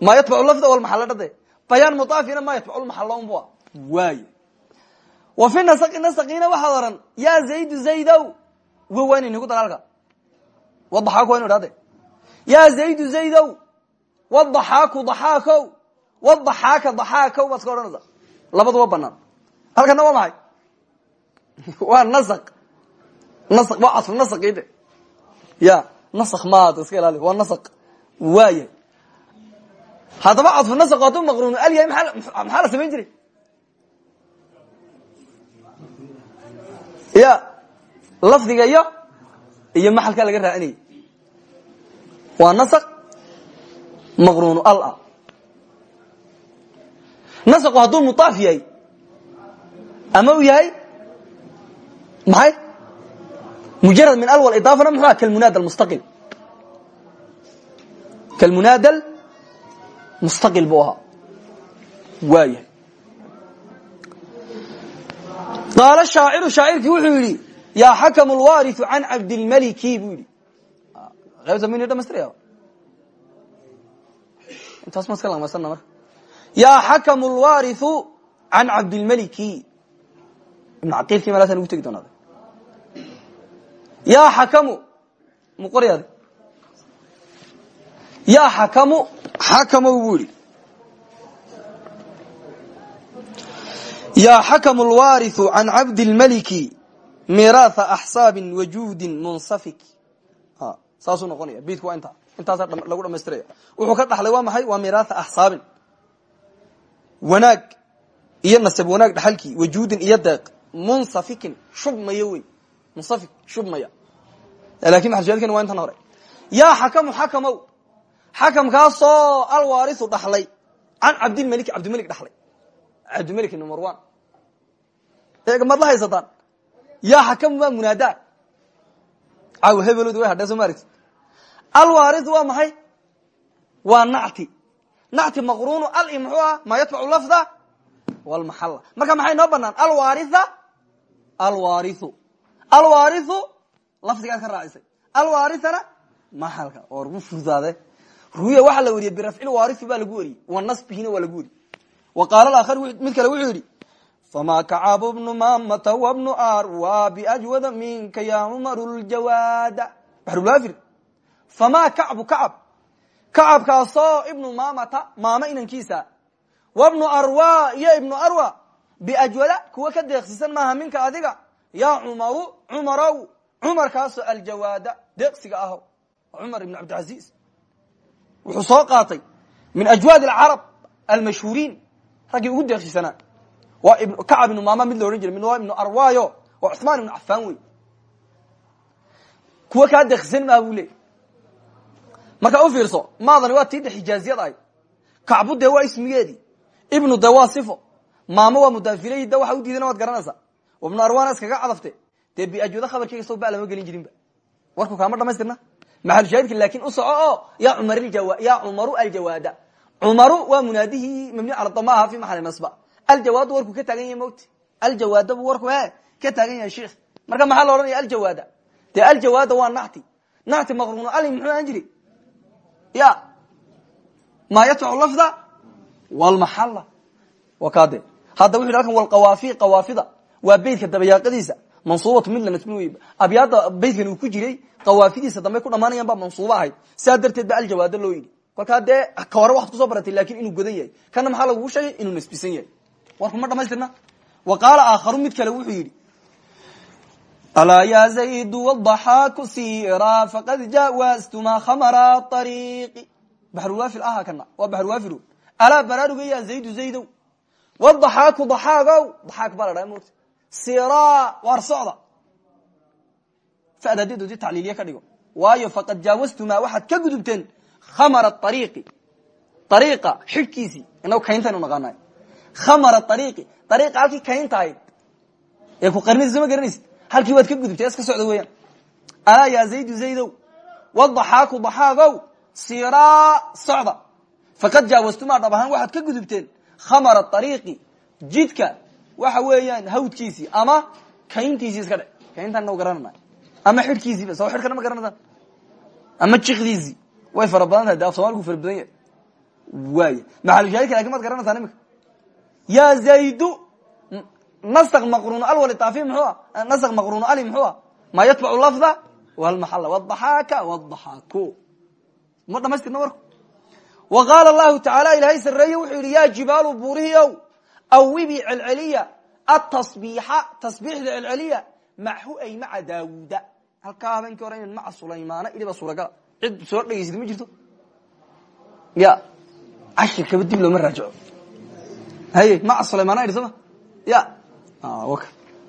ma yatbacu lafda walmaxalla dhade bayaan mudaafina ma yatbacu lmaxalla unbu a waay wa fi nasaqi nasaqiina waxaad oran yaa zaydu zaydow wa waynaynigu dalaalka wadaxaaku waynu idhahde yaa zaydu zaydow wadaxaaku daxaakow wadaxaaka daxaakow baad iska odhanaysa labaduba banaan. Halkana waa maxay? <laughs> Waa nasaq. Nasaq waa casru nasaqide ya nasaq maad iska ilaali waa nasaq. Waaya haddaba cadfu nasaq hadduu maqruunu al yahay maxaa la ya lafdiga iyo iyo maxalkaa laga raacinayay waa nasaq maqruunu al ah nasaqu hadduu mudaaf yahay. Ama uu yahay? Maxay? Mujarad min alwal idaafana muxuu aha kalmunaada mustaqil? Kalmunaadal mustaqil buu ahaa. Waayahay qaala shaaciru shaacirkii wuxuu yidhi yaa xakamu lwariu can cabdilmaliki buu yidhi. Qaybta min dhamaystiraya intaas ma iska lamaysana marka yaa xakamu lwariu can cabdilmaliki ibn caqiilkii meelaasaan ugu tegi doonaa yaa xakamu mu qoryaad. Yaa xakamu xakamow buu yidhi. Yaa xakamu lwariu can cabdilmaliki miraatha axsaabin wajuudin munsafik. Saasuu noqonaya. Bidku waa intaa intaasaa lagu dhamaystiraya wuxuu ka dhaxlay waa maxay? Waa miraatha axsaabin wanaag iyo nasab wanaag dhaxalkii wajuudin iyo deeq munsafikin shubmaya munsafik shubmaya. Lakin maxalshaadkani waa intan hore? Yaa xakamu xakamow. Xakamkaasoo alwarisu dhaxlay. Can cabdilmalik cabdimalik dhaxlay. Cabdimalik ibn marwan eega maad la haysataan? Yaa xakamu waa munaada caw hebelod way hadhee soo ma aragti alwarisu waa maxay? Waa nacti nacti maqrunu al i muxuu ah maa yatbacu lafda walmaxalla marka maxay noo banaan alwaria alwariu alwariu lafdigaad ka raacisay alwarithana maxalka. Oo gu fudaade ruya waxaa la weriyey birafcil wariu baa lagu weriyey wa nasbihina waa lagu weriyey wa qaala akhar mid kale wuxuu yidhi fama kacabu bnu mamata wabnu arwa biajwada minka ya cumaru ljawaada famaa kacbu kacab kacabkaasoo ibnu mamata maamo inankiisa. Wabnu arwa iyo ibnu arwa biajwada kuwa ka deeqsisan maaha minka adiga. Yaa cumaru cumarow cumarkaasoo aljawaada deeqsiga aho. Cumar ibn cabdilcaziz wuxuu soo qaatay min ajwaad alcarab almashhuuriin. Raggii ugu deeqsisanaa waa kacab ibnu maama mid la odhan jiray mid waa ibnu arwayo waa cuثmaan ibnu cafaan wey kuwa marka u fiirso maadani waa tii de xijaaziyad ahay kacbu dee waa ismigeedii ibnu de maamo waa mudaafiley de waxa u diidana waad garanaysaa. Ibnu arwana iskaga cadafte. Dee biajwada khabarkeyga soo ba lama gelin jirinba warku kaama dhamaystirna. Maxalushaahidka laakin u oo ya ya cumaru aljawaada. Cumaru waa munaadihii mabni cala dama aha fi maxali nasba aljawaadu warku ka taagan yahay mota aljawaada buu warku he ka taagan yahay sheikh. Marka maxaa la odhanaya aljawaada? Dee aljawaada waa nacti nacti maqruunu ali muxuu ya maa yatbacu lafda walmaxalla wa kade hadda wuxu yhi halkan walqawaafi qawaafida. Waa beytka dabayaaqadiisa. Mansuubatu mid la nasbin wey abyaada beytkan uu ku jiray qawaafidiisa dambe ku dhamaanayan baa mansuubo ahayd. Sidaa darteed ba aljawaado loo yidhi. Kolkaa dee ka hore waxad ku soo baratay laakiin inuu godan yahay. Kana maxaa ma yidhi alaa ya zaydu wadaxaaku sira faqad jawastuma khamara ariiqi baxrulwaafil aha kana waa baxrulwaafil alaa baraaruga ya zaydu zaydow wadaxaaku daxaagow daxaak baa la dhaha mota sira waar socda fad haddii doonti tacliiliye ka dhigo waayo faqad jaawastumaa waxaad ka gudubteen khamara ariiqi ariiqa xidhkiisii inagu kayntaynu naqaanay khamara ariiqi ariiqa halkii kaynta ahayd ee ku qarnaysa ma garanaysid halkii waad ka gudubtay iska socda weeyaan. Alaa yaa zaydu zaydow wadaxaaku daxaagow siraa socda. Faqad jaawastumaa dhab ahaan waxaad ka gudubteen khamara ariiqi jidka waxa weeyaan hawdkiisii ama kayntiisii iska dhe kayntaan nagu garanana ama xidhkiisiiba soo xidhkana ma garanataan ama jikdiisii way fara badan tahay de af somalku fara badan yahay. Waaya maxalushaahidka laakiin maad garanaysaa imika? Ya zaydu nasq maqrun alwali taafi muxuu nasq maqrun ali muxuu ah ma yatbacu lafda walmaxala wadaxaaka wadaxaaku ma dhamaystirna warku wa qaala allahu tacaala ilaahay sareeye wuxuu yihi ya jibaalu buurihiow awibi celceliya atasbiixa tasbiixda celceliya machu ay maca daawuuda halkaa habeenkii hore in maca sulaymaana idhiba suuragala cid soo dhegaysata ma jirto ya cashirkaba dib looma raajico haye maca sulaymaana idhi sooma ya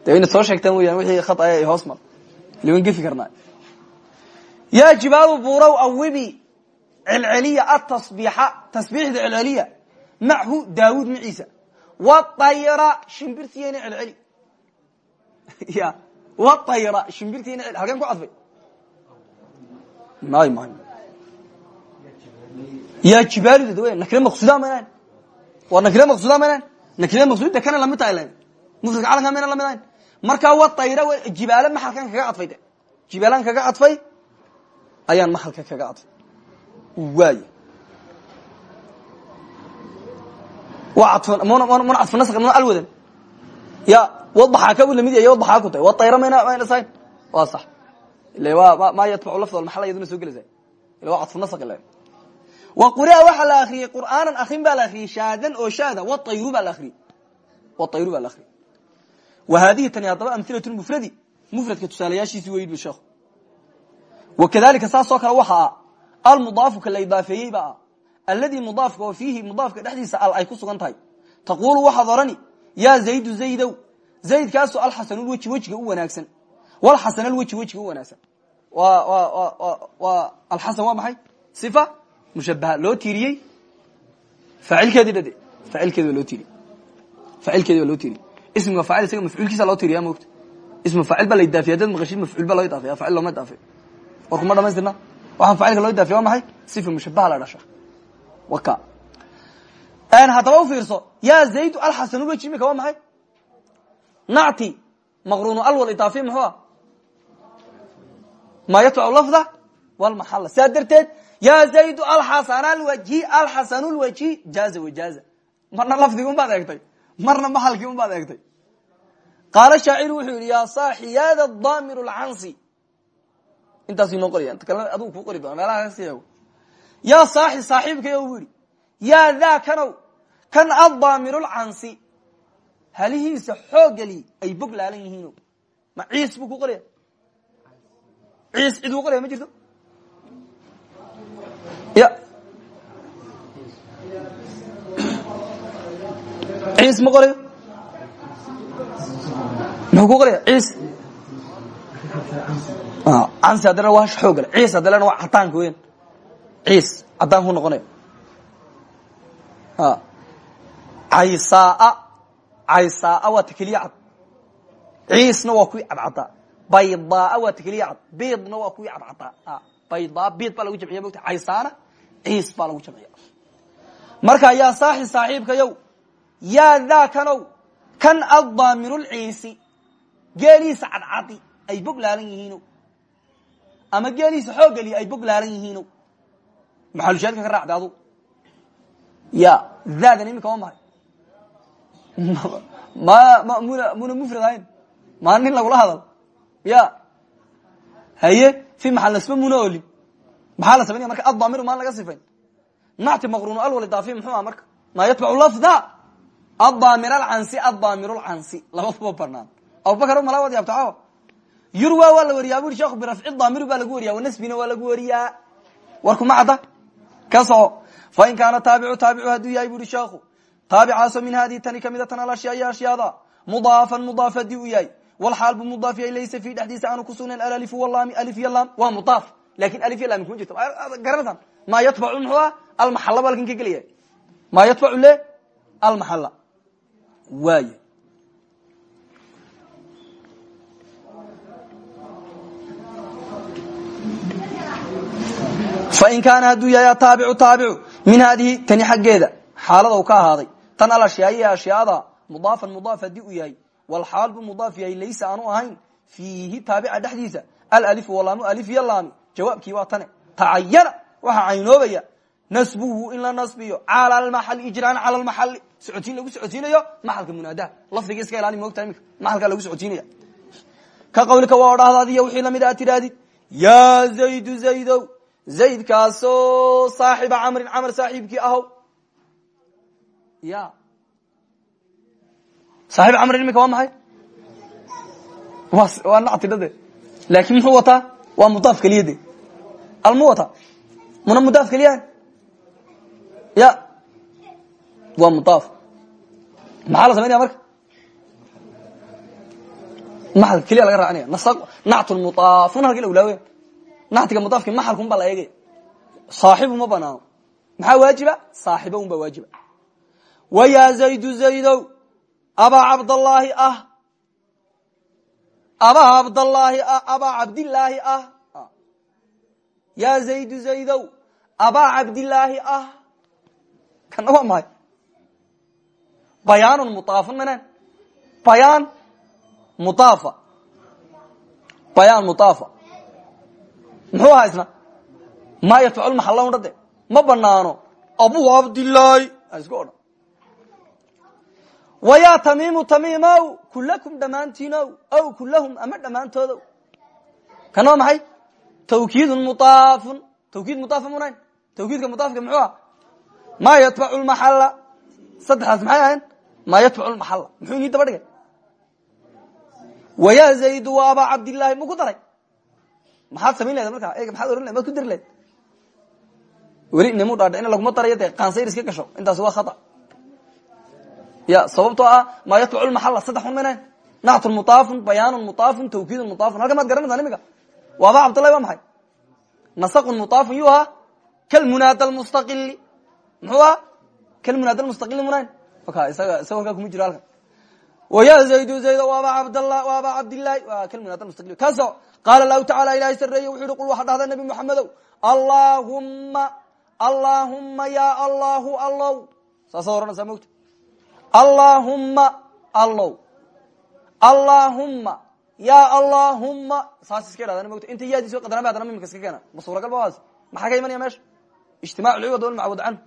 de inaad soo sheegtaan weyaan wixii khat ay hoos mar liban gefi karnaa. Ya jibaalu buurow awibi celceliya atasbiixa tasbiixda celceliya machu daawuud maciisa waayra shimbirtiyana celceli. <laughs> Ya waayra shimbirtiyana cel halkeen ku cadfay. May may ya jibaalud w nakire maqsuda maynan waa nakire maqsuda maynan nakire maqsuda kana la mid tahay lan mufradka calanka mayna la mid ahayn markaa waayra jibaale maxalkan kaga cadfay de jibaalan kaga cadfay ayaan maxalka kaga cadfay waay muna cadfu nas muna alwadan. Ya wadaxaaka bu la mid yahy wadaxaaku tahay waayra mayna mayna sahayn waa sax. Ila wa ma yatbacu lafd almaxal iyaduna soo gelaysa ila waa cadfu nasq ila wa quria waxaa la akriyey qur'aanan akrin baa la akriyey shaadan oo shaada waayru baa la akriyey waayru baa la akriyey wa haadihi tani haddaba amhilat mufradi. Mufradka tusaalayaashiisi weyd bu sheekhu. Wa kadalika saasoo kale waxa a almudaafu ka la idaafeeyey ba ah alladii mudaafka oo fiihi mudaafka dhexdiisa al ay ku sugan tahay. Taquulu waxaad orani yaa zaydu zaydow zaydkaaso alxasanulweji wejiga u wanaagsan. Walxasanalweji wejiga u wanaagsan. Waa alxasan waa maxay? Sifa mushabaha loo tiiriyey? Faacilkeedii dhade faacilkeedi baa loo tiiriyey. Faacilkeedi baa loo tiiriyey ismiga faacil isaga mafcuulkiisa loo tiiriya moogta ismu faacil baa la idaafiya dad maqashid mafcuul baa loo idaafiya faacil looma idaafiyo war kuma dhamaystirna waxaan faacilka loo idaafiya waa maxay sifa mushabaha la dhasha waka haddaba u fiirso ya zaydu alxasanulweji imika waa maxay nacti maqrunu alwal idaafiya muxuu ah ma yatbacu lafda walmaxala sidaa darteed ya zaydu alxasan alwaji alxasan lwaji jaaza wajaaza marna lafdigi un baad eegtay marna maxalkii un baad eegtay. Qaala shaaciru wuxuu yihi ya saaxi yada damir lcansi intaas inoo qoraya inta kalena adigu kuu qori doona meelaha kasi eego yaa saaxi saaxiibkayo bu yihi yaa daa kanow kan addaamiru lcansi halihiisa xooggali ay bog laalan yihiino ma ciis buu ku qoraya? Ciis cid uu qoraya ma jirto? Ya ciis ma qorayo muxuu ku qoraya? Ciis? Cansi haddana waa xoogale ciis haddalena waa cadaanka weyan ciis cadaan ku noqonaya caysaa caysaa waa takeliye cad ciisna waa kuwii cadcadaa baydaa waa takeliye cad biidna waa kuwii cadcadaa baydaa biid baa lagu jamciya mogta caysaana ciis baa lagu jamciya marka yaa saaxi saaxiibkayow yaa daakanow kan addaamilulciisi geeliisa cadcadi ay bog laalan yihiino ama geeliisa xooggali ay bog laalan yihiino maxalushaadka ka raacda adu ya daadan imika waa mahay ma ma muna mufrad ahayn. Maa nin lagula hadal. Ya haye fi maxal nasba muna olin. Maxaa la samaynaya marka addaamiru maan laga sifayn? Nacti maqrunu alwal idaafiya muxuu aha marka. Maa yatbacu lafda addaamir alcansi addaamir lcansi labadaba banaan abubakar mala wad yaabta caawa. Yurwa waa la wariyaa bu i sheekhu birafci daamiru baa lagu wariya wanasbina waa lagu wariyaa. Warkuma cadda? Ka soco. Fain kaana taabicu taabicu hadduu yahay bu i sheekhu taabicaaso min hadihi tani kamida tan alashyaai ashyaada mudaafan mudaaf haddii uu yahay. Walxaal bu mudaaf yahay laysa fi dhexdiisa aanu kusugnayn alalifu walami alif iyo lam waa mudaaf. Lakin alif iyo lam kuma jirto. Garanaysan maa yatbacu muxuu ah almaxala ba halkan ka gelaya maa yatbacu le almaxala waay fain kaana hadduu yahay ataabicu taabicu min haadihi tani xaggeeda xaalada u ka ahaaday. Tan alashyaaiy ashyaada mudaafan mudaaf haddii uu yahay walxaal buu mudaaf yahay laysa aanu ahayn fiihi taabica dhexdiisa alalifu walaamu alif iyo laami jawaabkii waa tane. Tacayana waxaa caynoobaya nasbuhu in la nasbiyo cala lmaxali ijraan cala lmaxali socotiin lagu socotiinayo maxalka munaadaha lafdiga iska ilaali moogta imika maxalkaa lagu socotiinaya ka qawlika waa odhahdaadiyo wixii la mid a tidhahdid ya zaydu zaydow zaydkaasoo saaxiba camrin camr saaxiibkii ahow. Ya saaxib camrin imika waa maxay? Waa nactidhade laakin muxuu wataa? Waa mudaaf keliya de almu wata muna mudaaf keliyaha ya waa mudaaf maxaa la samaynaya marka? Maxalka keliya laga raacinaya nactun mudaafun halkii la ulaawe nactiga mudaafki maxalkun baa la eegaya saaxibu ma banaano maxaa waajiba? Saaxiba un baa waajiba wayaa zaydu zaydow abaa cabdallaahi ah. Abaa cabdallaahi ah abaa cabdillaahi ah. Yaa zaydu zaydow abaa cabdillaahi ah. Kana waa mahay bayaanun mudaafun manen bayaan mudaafa bayaan mudaafa muxuu ahaa isna? Maa yatbacu lmaxalla un dhade ma banaano abu cabdillaahi isku odhan. Wayaa tamiimu tamiimow kulakum dhammaantiinow aw kulahum ama dhammaantoodow kan waa maxay? Tawkiidun mudaafun tawkiid mudaafa munayn tawkiidka mudaafka muxuu ah maa yatbacu lmaxalla saddexdaas maxay ahayn maa yatbacu lmaxalla muxuu inii daba dhigay wayaa zaydu wa abaa cabdillaahi mu ku daray? Maxaad samayn lahda markaa? Ega maxaad ohan lahed maad ku dari lahed weli nimu dhaadha in laguma darayo dee qaansayr iska gasho. Intaas waa khata. Ya sababtoo ah maa yatbacu lmaxalla saddex un maynayn nactun mudaafun bayaanun mudaafun tawkiidun mudaafun halka maad garanaysaa imika wa abaa cabdillahi waa maxay? Nasaqun mudaafun yuu ahaa kalmunaada lmustaqili muxuu ahaa kalmunaada lmustaqili munayn ka halkaa kuma jiro halkan waya zaydu zayd aba cabdlah aba cabdillahi waa kalmunaada mustaqil. Kaso qaala lahu tacala ilahay sareeye wuxu yihi qul waxaa dhahdaa nabi moxamedow allahumma allahumma ya allahu allow saasaad ohanaysaa mogta allahumma allow allahumma ya allahumma. Saas iska idhahdaan mogta inta yaadii soo qadaran ba hadana mimika iska keena ma suuragal ba waas maxaa ka imanaya meesha ijtimac ciwad walmacwud canhu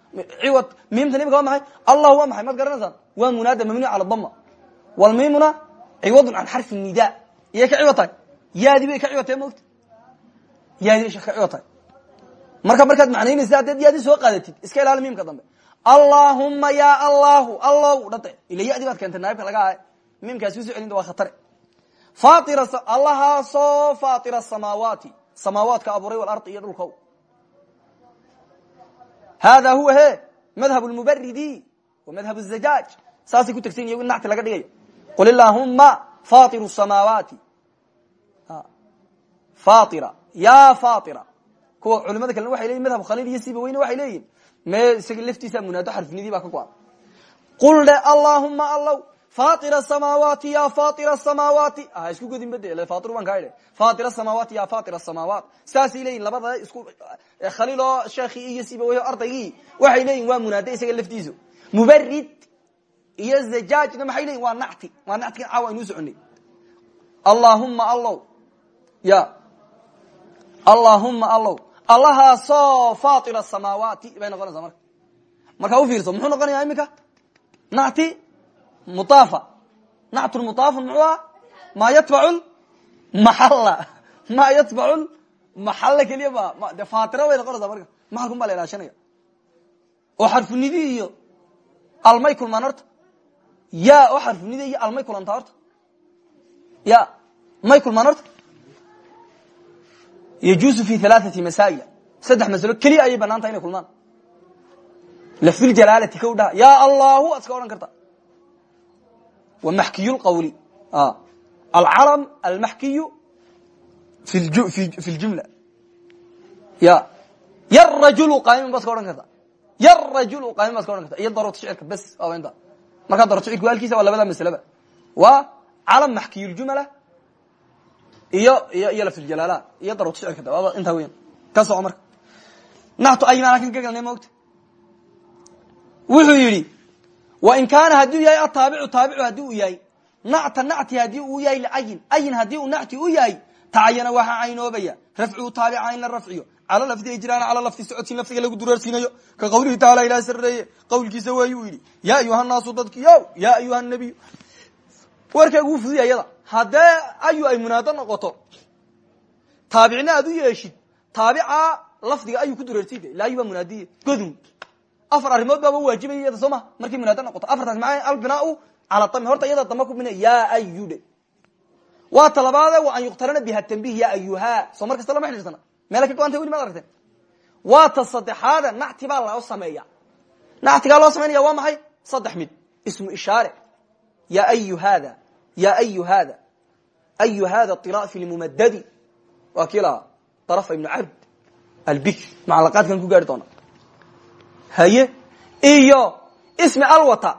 ciwad miimtan imika waa maxay allah waa maxay maad garanaysaan waa munaada mabni cala dama wlmimuna ciwadun can xarfi nida iyay ka ciwad tahay yaadi bay ka ciwad tahay mogta yaadi bay ka ciwad tahay marka markaad macnaynaysa haddaad yaadi soo qaadatid iska ilaali miimka dambe allahuma ya allahu allow dhade ila yadi baad keentay naabka laga aha miimkaas ku soo celinta waa khatare allahaasoo faatira samaawaati samaawaadka abuuray walardi iyo dhulkow hada huwa he madhab lmubaridi wa madhab zajaaj saasay ku tegsan iyago in nacti laga dhigayo qul illahuma fatir samaawaati faira ya faira kuwa culimada kalena waxay leyihin madhab khaliil iyo siba weyne waxay leeyihiin me isaga laftiisa munaado xarfinidii baa ka go-an. Qul dhe allahuma allow fatir samaawaati ya fatir samaawaati ha isku godin bade fatir baan kaa idhe fatir samaawaati ya fatir samaawaat saasay leyihin labada isku khaliil oo sheekii iyo siba wey ardaygii waxay leyihin waa munaado isaga laftiisu. Mubarid iyo zajaajna maxay leyihin waa nacti. Waa nactigan caawa aynuu soconay allahuma allow. Ya. Allahuma allow. Allahaasoo fatir samaawaati bay noqonaysaa marka. Markaa ufiirso muxuu noqonayaa iminka? Nacti muaafa nactun muaafun muxuu ah maa yatbacu maxalla <laughs> maa yatbacu maxalla keliya ma de fatira bay noqonaysaa marka. Maxalkun baa la ilaashanaya oo xarfunidi iyo almay kulmaan horta. Ya oo xarfunidi iyo almay kulantaa horta. Ya may kulmaan horta. Yajuusu fi halaaثati masaa'il. Saddex masalo keliya ayay bannaan tahay inay kulmaan. Lafduljalaalati ka dhaha. Ya allahu ad iska odhan karta maxkiy lqawli alcalam almaxkiyu fi ljumla ya yarajulu qaiman baad ka odhan karta yarajulu qaiman baad ka odhan karta iyo daruurta shicirka bes waaba inta markaa daruurta shicirka waalkiisa waa labada masleba waa calam maxkiyuljumla iyo iyo iyo laftiljalaala iyo daruurta shicirka waaba intaa weyan ka soco marka naxtu aymaana kan ka galnay maogta wuxuu yidhi wain kaana hadduu yahay ataabicu taabicu haddii uu yahay. Nacta nacti haddii uu yahay licayin ayin haddii uu nacti u yahay tacayana waxaa caynoobaya. Rafcuhu taabica in la rafciyo. Cala lafdi ijraan cala lafdi socodsiin lafdiga lagu dureersiinayo ka qawlihi taala ilahi sareeye qawlkiisa waayu uu yidhi yaa ayuha naasu dadki yo yaa ayuha nabiy warkaygu wuu fudiya yada ayu ay munaado noqoto taabicna aad u yeeshid taabica lafdiga ayuu ku dureersiida ila ayu baa munaadiye godun afar arrimood baaba waajibaya iyada soo ma? Markay munaado noqoto. Afartaas maa albinaau cala dami horta iyada damba ku bina ya ayude waa talabaade wa an yuqtarana biha tanbih ya ayuha soo mar kasta lama xidhiirsana meela ka go-anta weli maad aragteen? Waa ta saddexaade nacti baa loo sameeya nactigaa loo samaynaya waa maxay? Saddex mid. Ismu ishaare. Ya ayu hada ya ayu hada ayu hada ila fi lmumadadi waa kii lahaa darafa ibnu cabd albikr. Macalaqaadkan ku gaari doona haye? Iyo ismi alwata.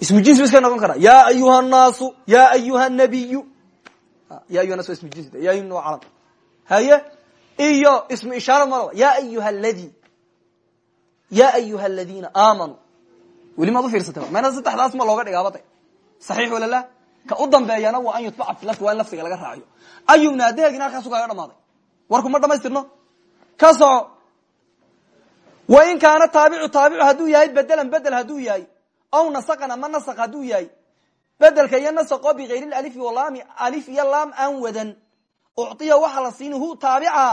Ismu jins ba iska noqon kara. Ya ayuha naasu ya ayuha nabiyu ya ayuha nas ismu jins ya ayuha waa calam haye? Iyo ismu ishaara ma ya ayuha ladi ya ayuha aladina aamanuu weli maad ufiirsatay mayna saddexdaas ma looga dhigaabada saxiix wala la ka u dambeeyana waa an yutbaca fi lafdi waa in lafdiga laga raaciyo ayumna adeegina halkaasu kaaga dhamaaday. Warku ma dhamaystirno ka soco wain kaana taabicu taabicu hadduu yahay bedelan bedel hadduu yahay. Aw nasaqan ama nasaq hadduu yahay. Bedelka iyo nasaqo bigayr alifi walaami alif iyo laam aan wadan. Ucطiya waxaa la siin hu taabica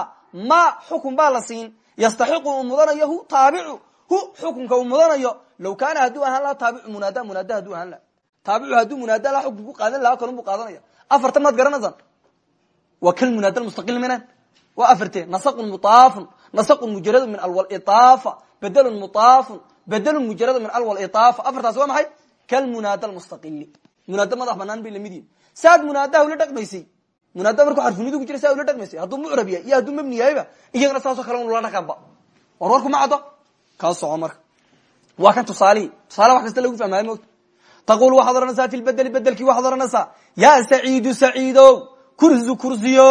ma xukun baa la siin. Yastaxiqu uu mudanayo hu taabicu hu xukunka uu mudanayo. Low kaana hadduu ahaan laha taabicu munaada munaada hadduu ahaan laha taabicu hadduu munaada laha xukun ku qaadan laha kalun buu qaadanaya. Afartan maad garanaysaan waa kal munaada mustaqil minan waa afarte nasaqun muaafun nasaqun mujaradu min alwaliaafa bedelun muaafun bedelun mujaradu min alwaliaafa afartaas waa maxay? Kalmunaada mustaqili munaada madax banaan bay la mid yihiin saad munaadaha ula dhaqmaysay. Munaada markuu xarfunidu ku jira saa ula dhaqmaysay. Hadduu mucrab yahay iyo hadduu mabni yahayba iyagana saasoo kale un ula dhaqanba. War warku ma caddo? Kaa soco marka. Waa kan tusaalihi tusaale wax kasta lagu fahmaayo mota taqul waxaad ohanaysaa fi lbedeli bedelkii waxaad ohanaysaa yaa saciidu saciidow kurzu kursiyo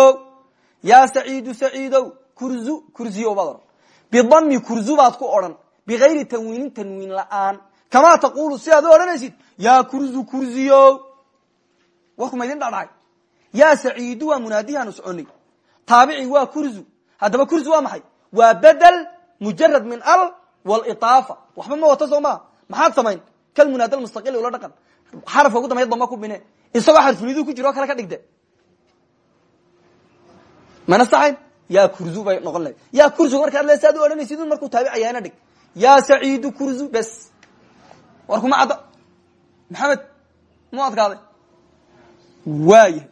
yaa saciidu saciidow kurzu kursiyo baad odhan bidami kurzu baad ku odhan bigayri tanwiinin tanwiin la'aan. Kamaa taqulu sidaad u odhanaysid yaa kurzu kursiyo ma idin dhadhacay yaa saciidu waa munaadihaanu soconay. Taabici waa kurzu. Haddaba kurzu waa maxay? Waa bedel mujarad min al walitaafa waxba ma wato soo maa maxaad samayn? Kal munaada mustaqil ula dhaqan. Xarafka ugu dambey damba ku bine. Isagoo xarfunidu ku jiro o kale ka dhigde. Mana saxayn yaa kurzu bay noqon lahayd. Yaa kurzu markaad le saad u odhanaysid un markuu taabicayaana dhig. Yaa saciidu kurzu bes. War kuma cadda maxamed mu adkaaday. Waayahay.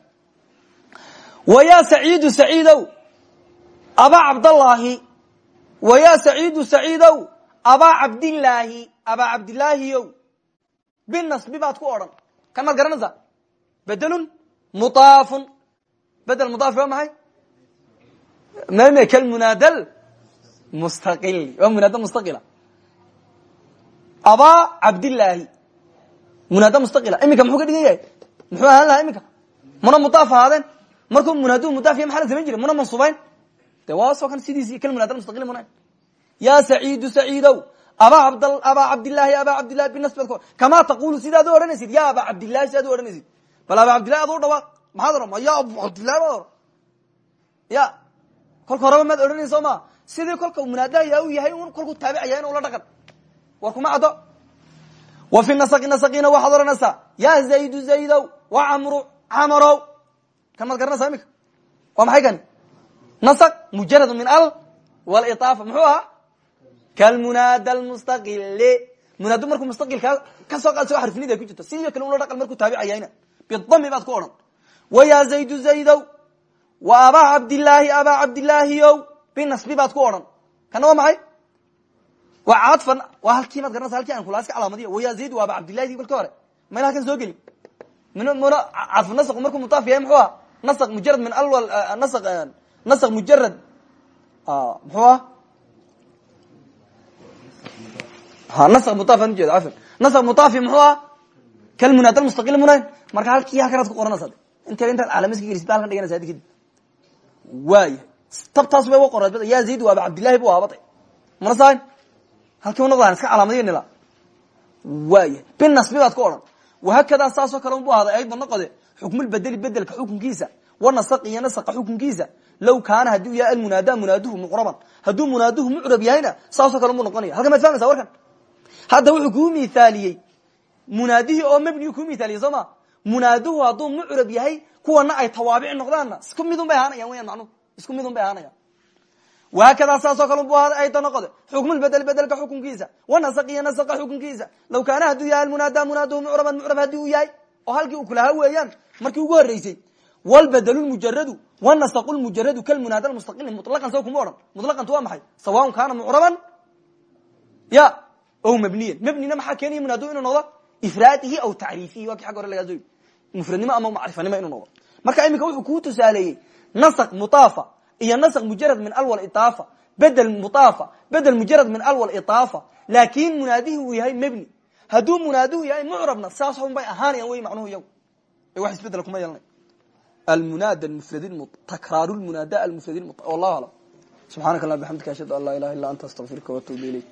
Wa yaa saciidu saciidow abaa cabdallaahi. Wa yaa saciidu saciidow abaa cabdillaahi. Abaa cabdillaahiyow. Binasbi baad ku odhan. Kan maad garanaysaa? Bedelun mudaafun. Bedel mudaaf waa meme kalmunaadal mustaqili waa munaada mustaqila. Abaa cabdillaahi munaada mustaqila. Iminka muxuu ka dhigan yahay? Muxuu ahaan lahaa iminka muna mudaaf ahaadeen. Markuu munaadu mudaaf ya maxa la samayn jiray? Muna mansuubayn? De waasoo kan sidiisi kalmunaada mustaqili muna yaa saciidu saciidow abaa abaa cabdillahi abaa cabdillahi binasbi ad kamaa taqulu sidaad u odhanaysid? Ya abaa cabdillahi sidaad u odhanaysid? Bal abaa cabdillahi aduu dhawaaq maxaad ohan ya abu cabdillahi baad ohan ya kolka horeba maad odhanayn soo ma? Sidii kolka munaadaha yaa u yahay un kolkuu taabicaya in ula dhaqan. War kuma caddo wa fi nasaqi nasaqiina waxaad odhanaysaa yaa zaydu zaydow wa camru camarow kan maad garanaysaa imika waa maxay kani nasaq mujarad min al walitaafa muxuu ahaa? Kalmunaada lmustaqili munaado markuu mustaqilkaa ka soo qaad soo xarfinida ku jirto sidii kale ula dhaqan markuu taabicayayna. Bidami baad ku odhan. Wa yaa zaydu zaydow wa abaa cabdillaahi abaa cabdillaahiyow binasbi baad ku odhan. Kana waa maxay? Waa caadfan waa halkii maad garanaysa halkii aan kulaaska calaamadiya waya zayd wa abaa cabdillahi balka hore. Mayna halkan soo gelin? Cadfu nasqu markuu mudaaf yahay muxuu aha nasq mujarad min alwal nas nasq mujarad muxuu ah? Ha nasq mudaaf aan ujeeda cafan nasq mudaafi muxuu ah? Kalmunaada mustaqil munayn. Marka halkii halkanaad ku qoranaysa inta intaad calamis ka gelisid ba halkan dhiganaysa adi kadib waaya tabtaas bay uga qoreed ya zayd waaba cabdillahi bu ahabada mana sahayn halkii unaqdaan iska calaamadiyo nila. Waaya binasbi baad ku odhan wahakadaa saasoo kale unbu ahaaday ayda noqode xukmulbedeli bedelka xukunkiisa. Wanasaq iyo nasaqa xukunkiisa. Low kaana haddii u yahay almunaada munaaduhu mucraban hadduu munaaduhu mucrab yahayna saasoo kale unbu noqonaya. Halkan maad fahmaysa warkan? Hadda wuxuu kuu mithaaliyey munaadihii oo mabniyu kuu mithaaliyey soo ma? Munaaduhu hadduu mucrab yahay kuwana ay tawaabici noqdaanna isku midun bay ahaanayan weyan macnuhu isku midun bay ahaanayan wahakadaa saasoo kale unbu ahaaday ayda noqode xukmulbedel bedelka xukunkiisa wanasaq iyo nasaqa xukunkiisa. Law kaana hadduu yahay almunaada munaaduhu mucraban mucrab haddii uu yahay oo halkii uu kulahaa weeyaan markii ugu horeysay wlbedl mujaradu wanasq mujaradu kalmunaada mustaqili mulaqan saw kuma odhan mulaqantu waa maxay? Sawaun kaana mucraban? Ya o mabniyan mabnina maxaa keenaya munaadu inuu noqdo? Ifraadihi aw tacriifihi waa ki ag hore lagaa sooyi mufradnimo ama macrifanimo inuu noqdo. Marka iminka wuxuu kuu tusaaleeyey nasq mutaafa iyo nasq mujarad min alwal idaafa bedel mutaafa bedel mujarad min alwal idaafa laakin munaadihi uu yahay mebni hadduu munaadihu yahay mucrabna saas un bay ahaanayan wey macnuhu iyagu ee wax isbedela kuma yeelanay almunaada mufrad takraaru lmunaada almufrad wallahu alam subxaanaka allah bxamdika ashhadu an laa ilaha illa anta astaqfiruka watuubu ilayk